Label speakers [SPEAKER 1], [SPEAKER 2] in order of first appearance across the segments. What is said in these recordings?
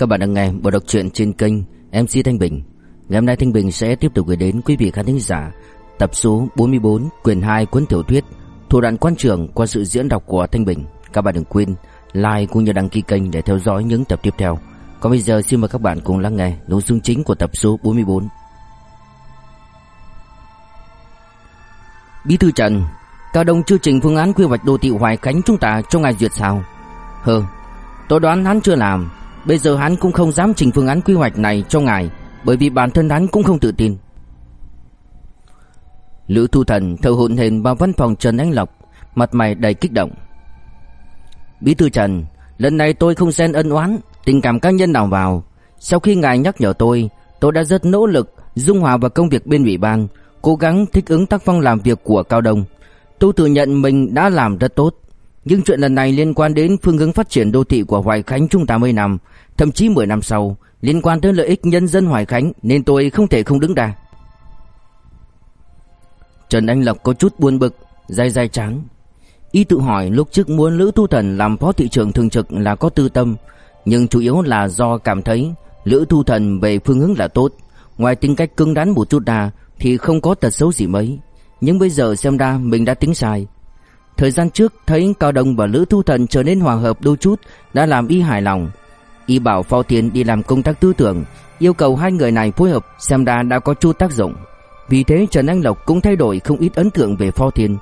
[SPEAKER 1] Các bạn đang nghe bộ đọc truyện trên kênh MC Thanh Bình. Ngày hôm nay Thanh Bình sẽ tiếp tục gửi đến quý vị khán thính giả tập số 44 quyển 2 cuốn tiểu thuyết Thủ đoạn quan trường qua sự diễn đọc của Thanh Bình. Các bạn đừng quên like cũng như đăng ký kênh để theo dõi những tập tiếp theo. Còn bây giờ xin mời các bạn cùng lắng nghe nội dung chính của tập số 44. Bí thư Trần, Cao Đông chưa trình phương án quy hoạch đô thị Hoài Khánh chúng ta trong ngày duyệt sao? Hừ, tôi đoán hắn chưa làm Bây giờ hắn cũng không dám trình phương án quy hoạch này cho ngài, Bởi vì bản thân hắn cũng không tự tin. Lữ Thu Thần thở hổn hển vào văn phòng Trần Anh Lộc, Mặt mày đầy kích động. Bí thư Trần, Lần này tôi không xen ân oán, Tình cảm cá nhân nào vào. Sau khi ngài nhắc nhở tôi Tôi đã rất nỗ lực Dung hòa vào công việc bên ủy ban, Cố gắng thích ứng tác phong làm việc của Cao Đông. Tôi tự nhận mình đã làm rất tốt nhưng chuyện lần này liên quan đến phương hướng phát triển đô thị của Hoài Khánh chúng ta mấy năm, thậm chí 10 năm sau, liên quan tới lợi ích nhân dân Hoài Khánh nên tôi không thể không đứng ra. Trần Anh Lộc có chút buồn bực, dai dai trắng Y tự hỏi lúc trước muốn Lữ Thu Thần làm phó thị trưởng thường trực là có tư tâm, nhưng chủ yếu là do cảm thấy Lữ Thu Thần về phương hướng là tốt, ngoài tính cách cứng rắn một chút ra thì không có tật xấu gì mấy. Nhưng bây giờ xem ra mình đã tính sai, Thời gian trước thấy Cao Đông và Lữ Thu Thần trở nên hòa hợp đôi chút đã làm y hài lòng. Y bảo Phó Tiến đi làm công tác tư tưởng, yêu cầu hai người này phối hợp xem ra đã có chút tác dụng. Vì thế Trần Anh Lộc cũng thay đổi không ít ấn tượng về Phó Tiến.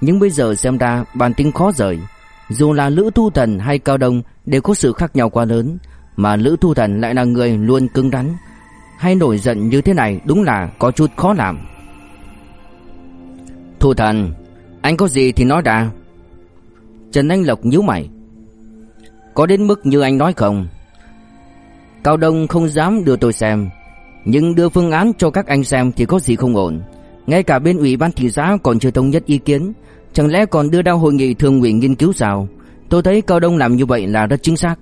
[SPEAKER 1] Nhưng bây giờ xem ra bản tính khó rời. Dù là Lữ Thu Thần hay Cao Đông đều có sự khác nhau quá lớn, mà Lữ Thu Thần lại là người luôn cứng rắn. Hay nổi giận như thế này đúng là có chút khó làm. Thu Thần, anh có gì thì nói ra. Trần Anh Lộc nhíu mày. Có đến mức như anh nói không? Cao Đông không dám đưa tôi xem Nhưng đưa phương án cho các anh xem thì có gì không ổn. Ngay cả bên ủy ban thị xã còn chưa thống nhất ý kiến. Chẳng lẽ còn đưa ra hội nghị thường ủy nghiên cứu sao? Tôi thấy Cao Đông làm như vậy là rất chính xác.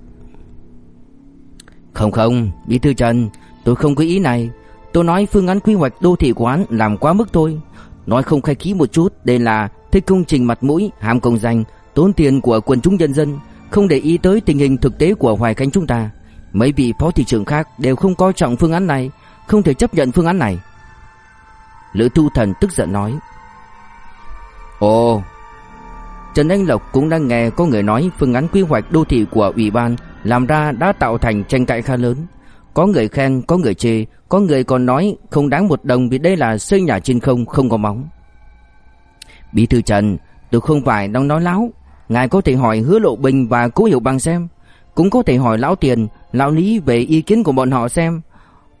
[SPEAKER 1] Không không, Bí thư Trần Tôi không có ý này. Tôi nói phương án quy hoạch đô thị quán làm quá mức thôi. Nói không khai khí một chút Đây là thích công trình mặt mũi, ham công danh, tốn tiền của quần chúng nhân dân, không để ý tới tình hình thực tế của Hoài Khánh chúng ta. Mấy vị phó thị trưởng khác đều không coi trọng phương án này, không thể chấp nhận phương án này. Lữ Thu Thần tức giận nói. Ồ, Trần Anh Lộc cũng đang nghe có người nói phương án quy hoạch đô thị của ủy ban làm ra đã tạo thành tranh cãi khá lớn. Có người khen, có người chê, có người còn nói không đáng một đồng vì đây là xây nhà trên không không có móng. Bí thư Trần, tôi không phải đang nói láo. Ngài có thể hỏi Hứa Lộ Bình và Cố Hiểu Bằng xem. Cũng có thể hỏi Lão Tiền, Lão Lý về ý kiến của bọn họ xem.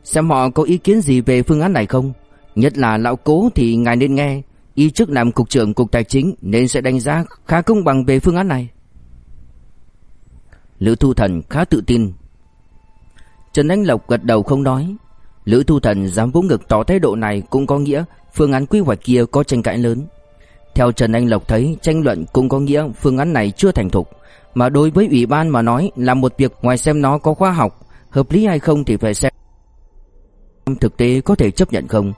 [SPEAKER 1] Xem họ có ý kiến gì về phương án này không. Nhất là Lão Cố thì ngài nên nghe. Y chức làm cục trưởng cục tài chính nên sẽ đánh giá khá công bằng về phương án này. Lữ Thu Thần khá tự tin. Trần Anh Lộc gật đầu không nói. Lữ Thu Thần dám vỗ ngực tỏ thái độ này cũng có nghĩa phương án quy hoạch kia có tranh cãi lớn. Theo Trần Anh Lộc thấy, tranh luận cũng có nghĩa phương án này chưa thành thục. Mà đối với ủy ban mà nói là một việc ngoài xem nó có khoa học, Hợp lý hay không thì phải xem Thực tế có thể chấp nhận không.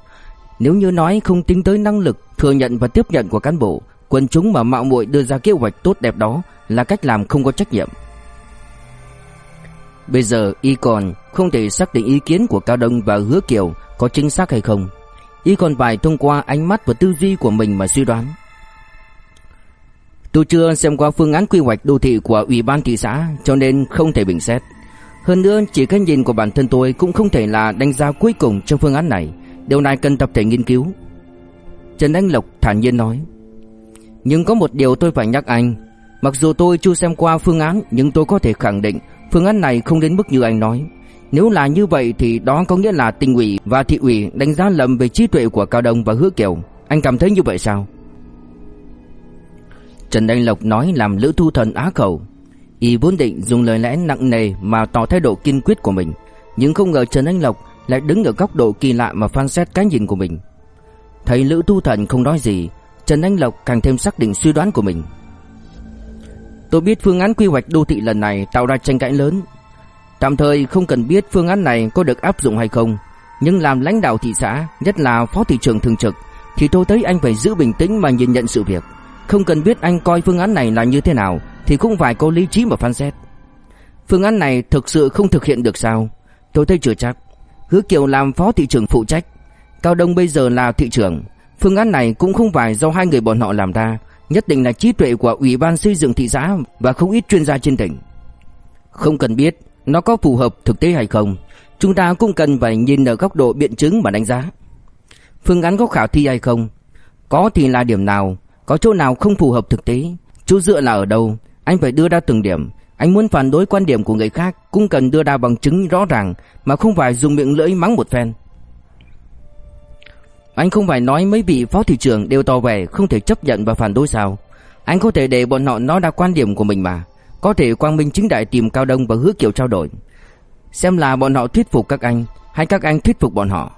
[SPEAKER 1] Nếu như nói không tính tới năng lực, thừa nhận và tiếp nhận của cán bộ, Quần chúng mà mạo muội đưa ra kế hoạch tốt đẹp đó Là cách làm không có trách nhiệm. Bây giờ y còn không thể xác định ý kiến của Cao Đông và Hứa Kiều có chính xác hay không. Y còn phải thông qua ánh mắt và tư duy của mình mà suy đoán. Tôi chưa xem qua phương án quy hoạch đô thị của Ủy ban thị xã, cho nên không thể bình xét. Hơn nữa, chỉ cái nhìn của bản thân tôi cũng không thể là đánh giá cuối cùng cho phương án này. Điều này cần tập thể nghiên cứu. Trần Anh Lộc thản nhiên nói. Nhưng có một điều tôi phải nhắc anh. Mặc dù tôi chưa xem qua phương án, nhưng tôi có thể khẳng định phương án này không đến mức như anh nói. Nếu là như vậy thì đó có nghĩa là tỉnh ủy và thị ủy đánh giá lầm về trí tuệ của Cao Đông và Hứa Kiều. Anh cảm thấy như vậy sao? Trần Anh Lộc nói làm Lữ Thu Thần á khẩu. Y vốn định dùng lời lẽ nặng nề mà tỏ thái độ kiên quyết của mình, nhưng không ngờ Trần Anh Lộc lại đứng ở góc độ kỳ lạ mà phán xét cái nhìn của mình. Thấy Lữ Thu Thần không nói gì, Trần Anh Lộc càng thêm xác định suy đoán của mình. Tôi biết phương án quy hoạch đô thị lần này tạo ra tranh cãi lớn. Tạm thời không cần biết phương án này có được áp dụng hay không, nhưng làm lãnh đạo thị xã, nhất là phó thị trưởng thường trực thì tôi thấy anh phải giữ bình tĩnh mà nhìn nhận sự việc. Không cần biết anh coi phương án này là như thế nào thì cũng phải có lý trí mà phán xét. Phương án này thực sự không thực hiện được sao? Tôi thấy chưa chắc. Hứa Kiều làm phó thị trưởng phụ trách, Cao Đông bây giờ là thị trưởng. Phương án này cũng không phải do hai người bọn họ làm ra, nhất định là trí tuệ của Ủy ban xây dựng thị xã và không ít chuyên gia trên tỉnh. Không cần biết nó có phù hợp thực tế hay không, chúng ta cũng cần phải nhìn ở góc độ biện chứng mà đánh giá. Phương án có khả thi hay không? Có thì là điểm nào? Có chỗ nào không phù hợp thực tế? Chỗ dựa là ở đâu? Anh phải đưa ra từng điểm. Anh muốn phản đối quan điểm của người khác cũng cần đưa ra bằng chứng rõ ràng, mà không phải dùng miệng lưỡi mắng một phen. Anh không phải nói mấy vị phó thị trưởng đều tỏ vẻ không thể chấp nhận và phản đối sao? Anh có thể để bọn họ nói ra quan điểm của mình mà. Có thể Quang Minh chính đại tìm Cao Đông và Hứa Kiều trao đổi. Xem là bọn họ thuyết phục các anh, hay các anh thuyết phục bọn họ.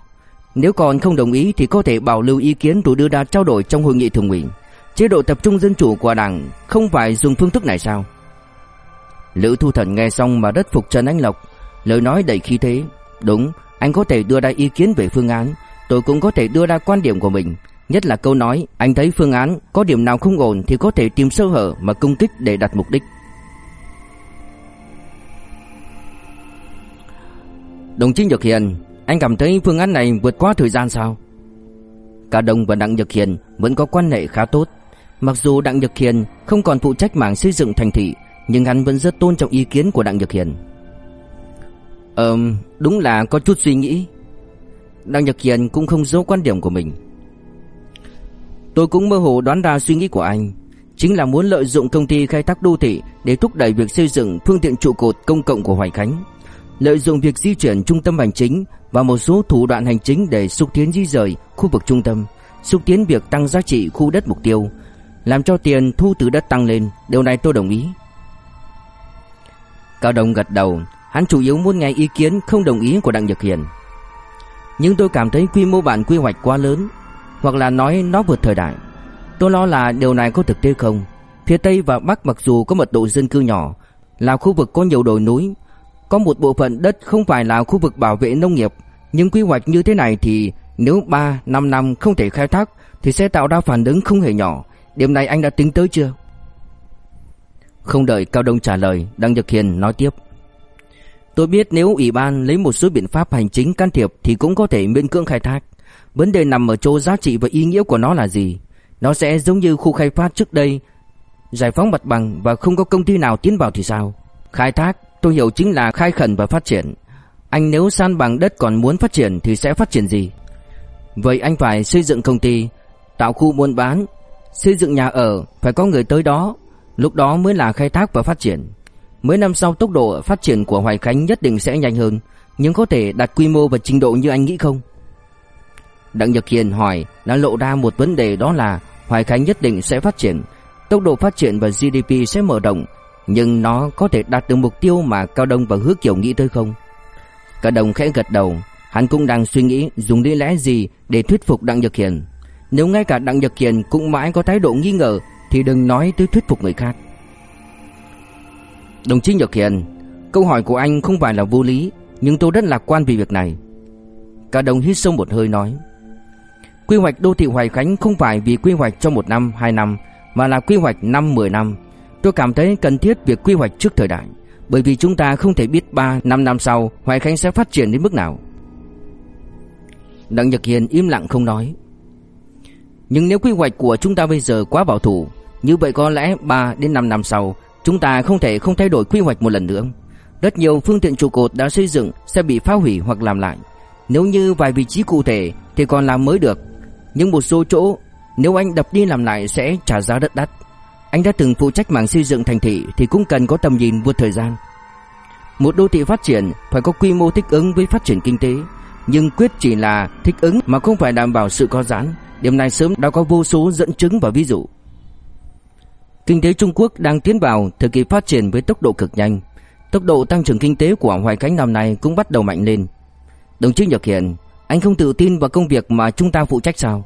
[SPEAKER 1] Nếu còn không đồng ý thì có thể bảo lưu ý kiến rồi đưa ra trao đổi trong hội nghị thường ủy. Chế độ tập trung dân chủ của đảng không phải dùng phương thức này sao? Lữ Thu Thần nghe xong mà rất phục Trần Anh Lộc, lời nói đầy khí thế. Đúng, anh có thể đưa ra ý kiến về phương án, tôi cũng có thể đưa ra quan điểm của mình. Nhất là câu nói, anh thấy phương án có điểm nào không ổn thì có thể tìm sơ hở mà công kích để đạt mục đích. Đồng chí Nhật Hiền, anh cảm thấy phương án này vượt quá thời gian sao? Cả Đồng và Đặng Nhật Hiền vẫn có quan hệ khá tốt. Mặc dù Đặng Nhật Hiền không còn phụ trách mảng xây dựng thành thị, nhưng hắn vẫn rất tôn trọng ý kiến của Đặng Nhật Hiền. Ừm, đúng là có chút suy nghĩ. Đặng Nhật Hiền cũng không giấu quan điểm của mình. Tôi cũng mơ hồ đoán ra suy nghĩ của anh, chính là muốn lợi dụng công ty khai thác đô thị để thúc đẩy việc xây dựng phương tiện trụ cột công cộng của Hoài Khánh, lợi dụng việc di chuyển trung tâm hành chính và một số thủ đoạn hành chính để xúc tiến di rời khu vực trung tâm, xúc tiến việc tăng giá trị khu đất mục tiêu, làm cho tiền thu từ đất tăng lên, điều này tôi đồng ý. Cao Đông gật đầu, hắn chủ yếu muốn nghe ý kiến không đồng ý của Đặng Nhật Hiền. Nhưng tôi cảm thấy quy mô bản quy hoạch quá lớn, hoặc là nói nó vượt thời đại. Tôi lo là điều này có thực tế không. Phía Tây và Bắc mặc dù có mật độ dân cư nhỏ, là khu vực có nhiều đồi núi, có một bộ phận đất không phải là khu vực bảo vệ nông nghiệp, nhưng quy hoạch như thế này thì nếu 3, 5 năm không thể khai thác thì sẽ tạo ra phản ứng không hề nhỏ. Điểm này anh đã tính tới chưa? Không đợi Cao Đông trả lời, Đăng Nhật Hiền nói tiếp. Tôi biết nếu ủy ban lấy một số biện pháp hành chính can thiệp thì cũng có thể miễn cưỡng khai thác. Vấn đề nằm ở chỗ giá trị và ý nghĩa của nó là gì. Nó sẽ giống như khu khai phát trước đây, giải phóng mặt bằng và không có công ty nào tiến vào thì sao? Khai thác, tôi hiểu chính là khai khẩn và phát triển. Anh nếu san bằng đất còn muốn phát triển thì sẽ phát triển gì? Vậy anh phải xây dựng công ty, tạo khu buôn bán, xây dựng nhà ở, phải có người tới đó, lúc đó mới là khai thác và phát triển. Mấy năm sau tốc độ phát triển của Hoài Khánh nhất định sẽ nhanh hơn, nhưng có thể đạt quy mô và trình độ như anh nghĩ không? Đặng Nhật Hiền hỏi đã lộ ra một vấn đề đó là Hoài Khánh nhất định sẽ phát triển, tốc độ phát triển và GDP sẽ mở rộng, nhưng nó có thể đạt được mục tiêu mà Cao Đông và Hứa Kiều nghĩ tới không? Cao Đông khẽ gật đầu, hắn cũng đang suy nghĩ dùng lý lẽ gì để thuyết phục Đặng Nhật Hiền. Nếu ngay cả Đặng Nhật Hiền cũng mãi có thái độ nghi ngờ thì đừng nói tới thuyết phục người khác. Đồng chí Nhật Hiền, câu hỏi của anh không phải là vô lý, nhưng tôi rất lạc quan vì việc này. Cả đồng hít sâu một hơi nói. Quy hoạch đô thị Hoài Khánh không phải vì quy hoạch cho một năm, hai năm, mà là quy hoạch năm, mười năm. Tôi cảm thấy cần thiết việc quy hoạch trước thời đại, bởi vì chúng ta không thể biết ba, năm năm sau Hoài Khánh sẽ phát triển đến mức nào. Đặng Nhật Hiền im lặng không nói. Nhưng nếu quy hoạch của chúng ta bây giờ quá bảo thủ, như vậy có lẽ 3 đến 5 năm sau Chúng ta không thể không thay đổi quy hoạch một lần nữa. Rất nhiều phương tiện trụ cột đã xây dựng Sẽ bị phá hủy hoặc làm lại. Nếu như vài vị trí cụ thể Thì còn làm mới được. Nhưng một số chỗ Nếu anh đập đi làm lại sẽ trả giá rất đắt. Anh đã từng phụ trách mảng xây dựng thành thị Thì cũng cần có tầm nhìn vượt thời gian. Một đô thị phát triển Phải có quy mô thích ứng với phát triển kinh tế Nhưng quyết chỉ là thích ứng Mà không phải đảm bảo sự có giãn Điểm này sớm đã có vô số dẫn chứng và ví dụ Kinh tế Trung Quốc đang tiến vào thời kỳ phát triển với tốc độ cực nhanh. Tốc độ tăng trưởng kinh tế của Hoài Khánh năm nay cũng bắt đầu mạnh lên. Đồng chí Nhật Hiền, anh không tự tin vào công việc mà chúng ta phụ trách sao?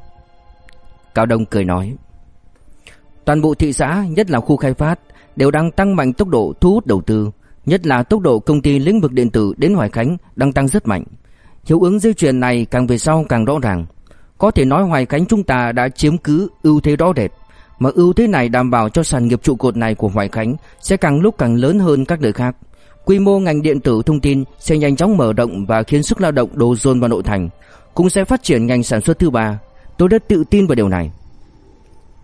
[SPEAKER 1] Cao Đông cười nói. Toàn bộ thị xã, nhất là khu khai phát, đều đang tăng mạnh tốc độ thu hút đầu tư, nhất là tốc độ công ty lĩnh vực điện tử đến Hoài Khánh đang tăng rất mạnh. Hiệu ứng dây chuyền này càng về sau càng rõ ràng. Có thể nói Hoài Khánh chúng ta đã chiếm cứ ưu thế rõ rệt Mà ưu thế này đảm bảo cho sản nghiệp trụ cột này của Hoài Khánh Sẽ càng lúc càng lớn hơn các nơi khác. Quy mô ngành điện tử thông tin sẽ nhanh chóng mở rộng và khiến sức lao động đổ dồn vào nội thành, Cũng sẽ phát triển ngành sản xuất thứ ba. Tôi rất tự tin vào điều này.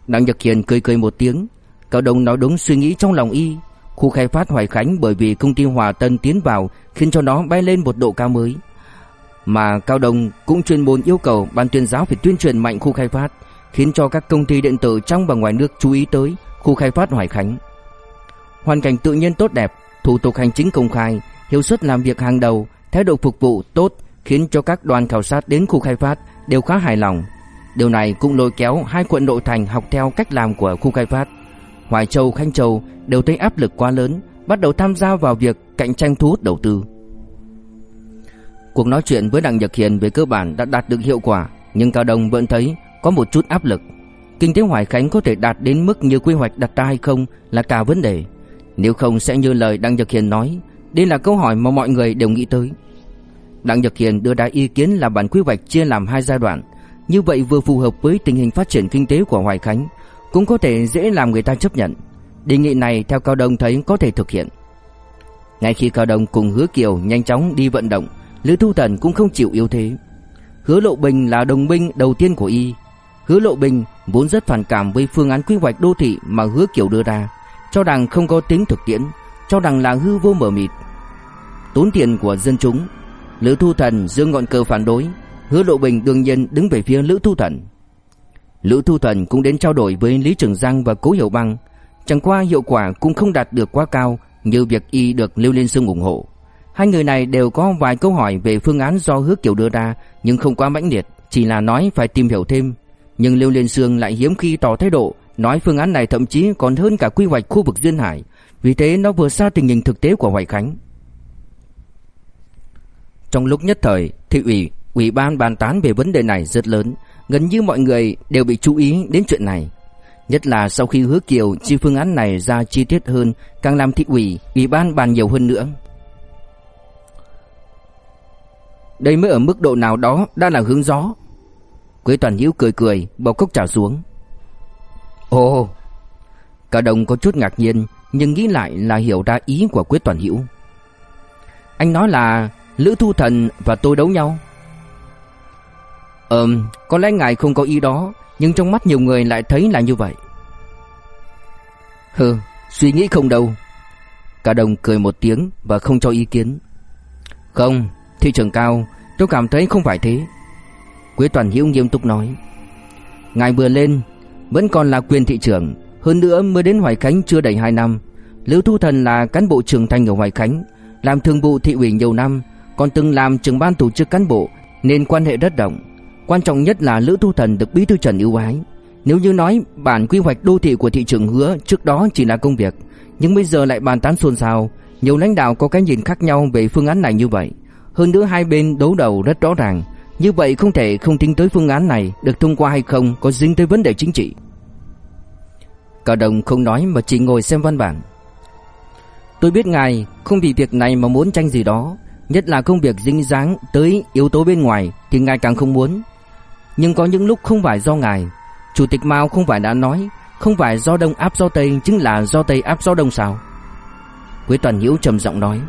[SPEAKER 1] Đặng Nhật Hiền cười cười một tiếng. Cao Đông nói đúng suy nghĩ trong lòng y. Khu khai phát Hoài Khánh bởi vì công ty Hòa Tân tiến vào khiến cho nó bay lên một độ cao mới. Mà Cao Đông cũng chuyên môn yêu cầu ban tuyên giáo phải tuyên truyền mạnh khu khai phát, khiến cho các công ty điện tử trong và ngoài nước chú ý tới khu khai phát Hoài Khánh. Hoàn cảnh tự nhiên tốt đẹp, thủ tục hành chính công khai, hiệu suất làm việc hàng đầu, thái độ phục vụ tốt khiến cho các đoàn khảo sát đến khu khai phát đều khá hài lòng. Điều này cũng lôi kéo hai quận nội thành học theo cách làm của khu khai phát. Hoài Châu, Khanh Châu đều thấy áp lực quá lớn, bắt đầu tham gia vào việc cạnh tranh thu hút đầu tư. Cuộc nói chuyện với Đặng Nhật Hiền về cơ bản đã đạt được hiệu quả, nhưng Cao Đông vẫn thấy có một chút áp lực. Kinh tế Hoài Khánh có thể đạt đến mức như quy hoạch đặt ra hay không là cả vấn đề. Nếu không sẽ như lời Đặng Nhật Hiền nói, đây là câu hỏi mà mọi người đều nghĩ tới. Đặng Nhật Hiền đưa ra ý kiến là bản quy hoạch chia làm hai giai đoạn, như vậy vừa phù hợp với tình hình phát triển kinh tế của Hoài Khánh, cũng có thể dễ làm người ta chấp nhận. Đề nghị này theo Cao Đông thấy có thể thực hiện. Ngay khi Cao Đông cùng Hứa Kiều nhanh chóng đi vận động, Lữ Thu Thần cũng không chịu yếu thế. Hứa Lộ Bình là đồng minh đầu tiên của y. Hứa Lộ Bình vốn rất phản cảm với phương án quy hoạch đô thị mà Hứa Kiều đưa ra, cho rằng không có tính thực tiễn, cho rằng là hư vô mờ mịt. Tốn tiền của dân chúng, Lữ Thu Thần dương ngọn cờ phản đối, Hứa Lộ Bình đương nhiên đứng về phía Lữ Thu Thần. Lữ Thu Thần cũng đến trao đổi với Lý Trường Giang và Cố Hiểu băng chẳng qua hiệu quả cũng không đạt được quá cao như việc y được Lưu Liên Sương ủng hộ. Hai người này đều có vài câu hỏi về phương án do Hứa Kiều đưa ra, nhưng không quá mãnh liệt, chỉ là nói phải tìm hiểu thêm. Nhưng Lưu Liên Sương lại hiếm khi tỏ thái độ, nói phương án này thậm chí còn hơn cả quy hoạch khu vực duyên hải, vì thế nó vừa xa tình hình thực tế của Hoài Khánh. Trong lúc nhất thời, thị ủy, ủy ban bàn tán về vấn đề này rất lớn, Gần như mọi người đều bị chú ý đến chuyện này Nhất là sau khi hứa kiều chi phương án này ra chi tiết hơn Càng làm thị ủy, ủy ban bàn nhiều hơn nữa Đây mới ở mức độ nào đó đã là hướng gió Quế Toàn Hiếu cười cười bỏ cốc trà xuống Ồ Cả đồng có chút ngạc nhiên Nhưng nghĩ lại là hiểu ra ý của Quế Toàn Hiếu Anh nói là Lữ Thu Thần và tôi đấu nhau Ừm, có lẽ ngài không có ý đó, nhưng trong mắt nhiều người lại thấy là như vậy. Hừ, suy nghĩ không đâu. Cả đồng cười một tiếng và không cho ý kiến. Không, thị trường cao, tôi cảm thấy không phải thế. Quế Toàn Hiếu nghiêm túc nói. Ngài vừa lên, vẫn còn là quyền thị trưởng, hơn nữa mới đến Hoài Khánh chưa đầy 2 năm. Lưu Thu Thần là cán bộ trưởng thành ở Hoài Khánh, làm thường vụ thị ủy nhiều năm, còn từng làm trưởng ban tổ chức cán bộ nên quan hệ rất rộng. Quan trọng nhất là Lữ Thu Thần được Bí thư Trần ưu ái. Nếu như nói bản quy hoạch đô thị của thị trường hứa trước đó chỉ là công việc, nhưng bây giờ lại bàn tán xôn xao, nhiều lãnh đạo có cái nhìn khác nhau về phương án này như vậy. Hơn nữa hai bên đấu đầu rất rõ ràng, như vậy không thể không tính tới phương án này được thông qua hay không có dính tới vấn đề chính trị. Cả đồng không nói mà chỉ ngồi xem văn bản. Tôi biết ngài không vì việc này mà muốn tranh gì đó, nhất là công việc dính dáng tới yếu tố bên ngoài thì ngài càng không muốn. Nhưng có những lúc không phải do ngài Chủ tịch Mao không phải đã nói Không phải do Đông áp do Tây Chính là do Tây áp do Đông sao Quế Toàn hiểu trầm giọng nói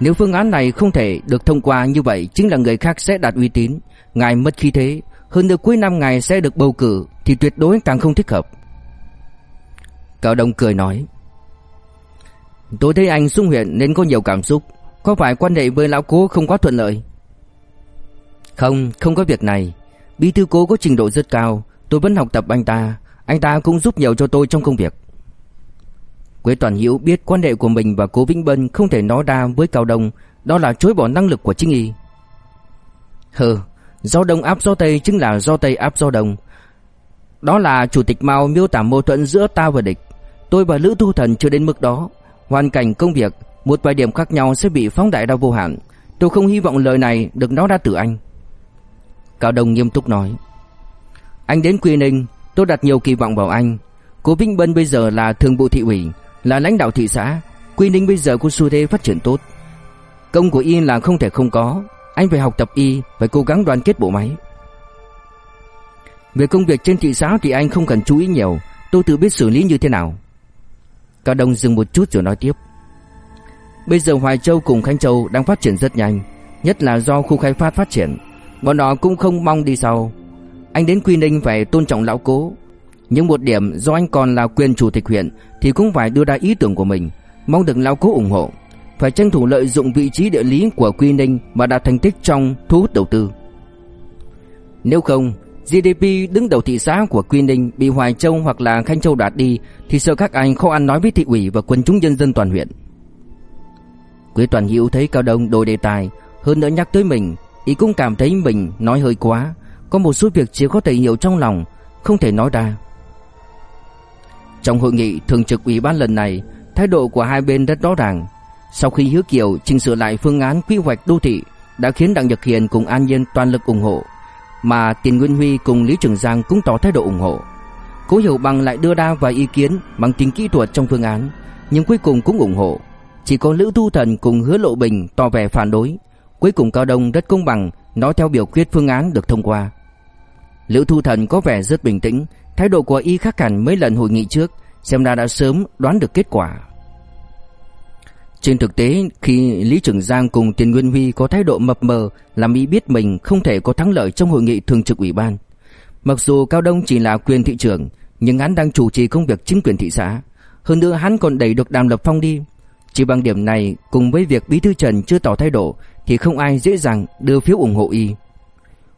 [SPEAKER 1] nếu phương án này không thể được thông qua như vậy Chính là người khác sẽ đạt uy tín. Ngài mất khí thế Hơn nữa cuối năm ngài sẽ được bầu cử Thì tuyệt đối càng không thích hợp. Cao Đông cười nói Tôi thấy anh sung huyện nên có nhiều cảm xúc. Có phải quan hệ với lão cố không quá thuận lợi? Không, không có việc này. Bí thư cố có trình độ rất cao, tôi vẫn học tập anh ta, anh ta cũng giúp nhiều cho tôi trong công việc. Quế Toàn Hiếu biết quan hệ của mình và Cố Vĩnh Bân không thể nói ra với Cao Đông, đó là chối bỏ năng lực của chính y. Hừ, do Đông áp do Tây chính là do Tây áp do Đông. Đó là chủ tịch Mao miêu tả mâu thuẫn giữa ta và địch. Tôi và Lữ Thu Thần chưa đến mức đó. Hoàn cảnh công việc, một vài điểm khác nhau sẽ bị phóng đại ra vô hạn. Tôi không hy vọng lời này được nói ra từ anh. Cao Đông nghiêm túc nói Anh đến Quy Ninh Tôi đặt nhiều kỳ vọng vào anh Cố Vĩnh Bân bây giờ là thường vụ thị ủy là lãnh đạo thị xã, Quy Ninh bây giờ có xu thế phát triển tốt. Công của y là không thể không có, Anh phải học tập y, Phải cố gắng đoàn kết bộ máy. Về công việc trên thị xã thì anh không cần chú ý nhiều, Tôi tự biết xử lý như thế nào. Cao Đông dừng một chút rồi nói tiếp. Bây giờ Hoài Châu cùng Khánh Châu đang phát triển rất nhanh, Nhất là do khu khai phát phát triển. Bọn họ cũng không mong đi sau. Anh đến Quy Ninh phải tôn trọng lão cố nhưng một điểm do anh còn là quyền chủ tịch huyện Thì cũng phải đưa ra ý tưởng của mình Mong được lão cố ủng hộ Phải tranh thủ lợi dụng vị trí địa lý của Quy Ninh Mà đạt thành tích trong thu hút đầu tư Nếu không GDP đứng đầu thị xã của Quy Ninh bị Hoài Châu hoặc là Khanh Châu đoạt đi thì sợ các anh khó ăn nói với thị ủy và quần chúng nhân dân toàn huyện. Quế Toàn Hữu thấy Cao Đông đổi đề tài, hơn nữa nhắc tới mình, ý cũng cảm thấy mình nói hơi quá, có một số việc chỉ có thể hiểu trong lòng, không thể nói ra. Trong hội nghị thường trực ủy ban lần này, thái độ của hai bên rất rõ ràng. Sau khi Hứa Kiều chỉnh sửa lại phương án quy hoạch đô thị, đã khiến Đặng Nhật Hiền cùng An Nhiên toàn lực ủng hộ, mà Tiền Nguyên Huy cùng Lý Trường Giang cũng tỏ thái độ ủng hộ. Cố Hiểu Bằng lại đưa ra vài ý kiến bằng tính kỹ thuật trong phương án, nhưng cuối cùng cũng ủng hộ. Chỉ có Lữ Thu Thần cùng Hứa Lộ Bình tỏ vẻ phản đối. Cuối cùng Cao Đông rất công bằng, nói theo biểu quyết phương án được thông qua. Lữ Thu Thần có vẻ rất bình tĩnh, thái độ của y khác hẳn mấy lần hội nghị trước, xem ra đã sớm đoán được kết quả. Trên thực tế, khi Lý Trường Giang cùng Tiền Nguyên Huy có thái độ mập mờ làm y biết mình không thể có thắng lợi trong hội nghị thường trực ủy ban. Mặc dù Cao Đông chỉ là quyền thị trưởng, nhưng hắn đang chủ trì công việc chính quyền thị xã. Hơn nữa hắn còn đẩy được Đàm Lập Phong đi. Chỉ bằng điểm này cùng với việc Bí thư Trần chưa tỏ thái độ thì không ai dễ dàng đưa phiếu ủng hộ y.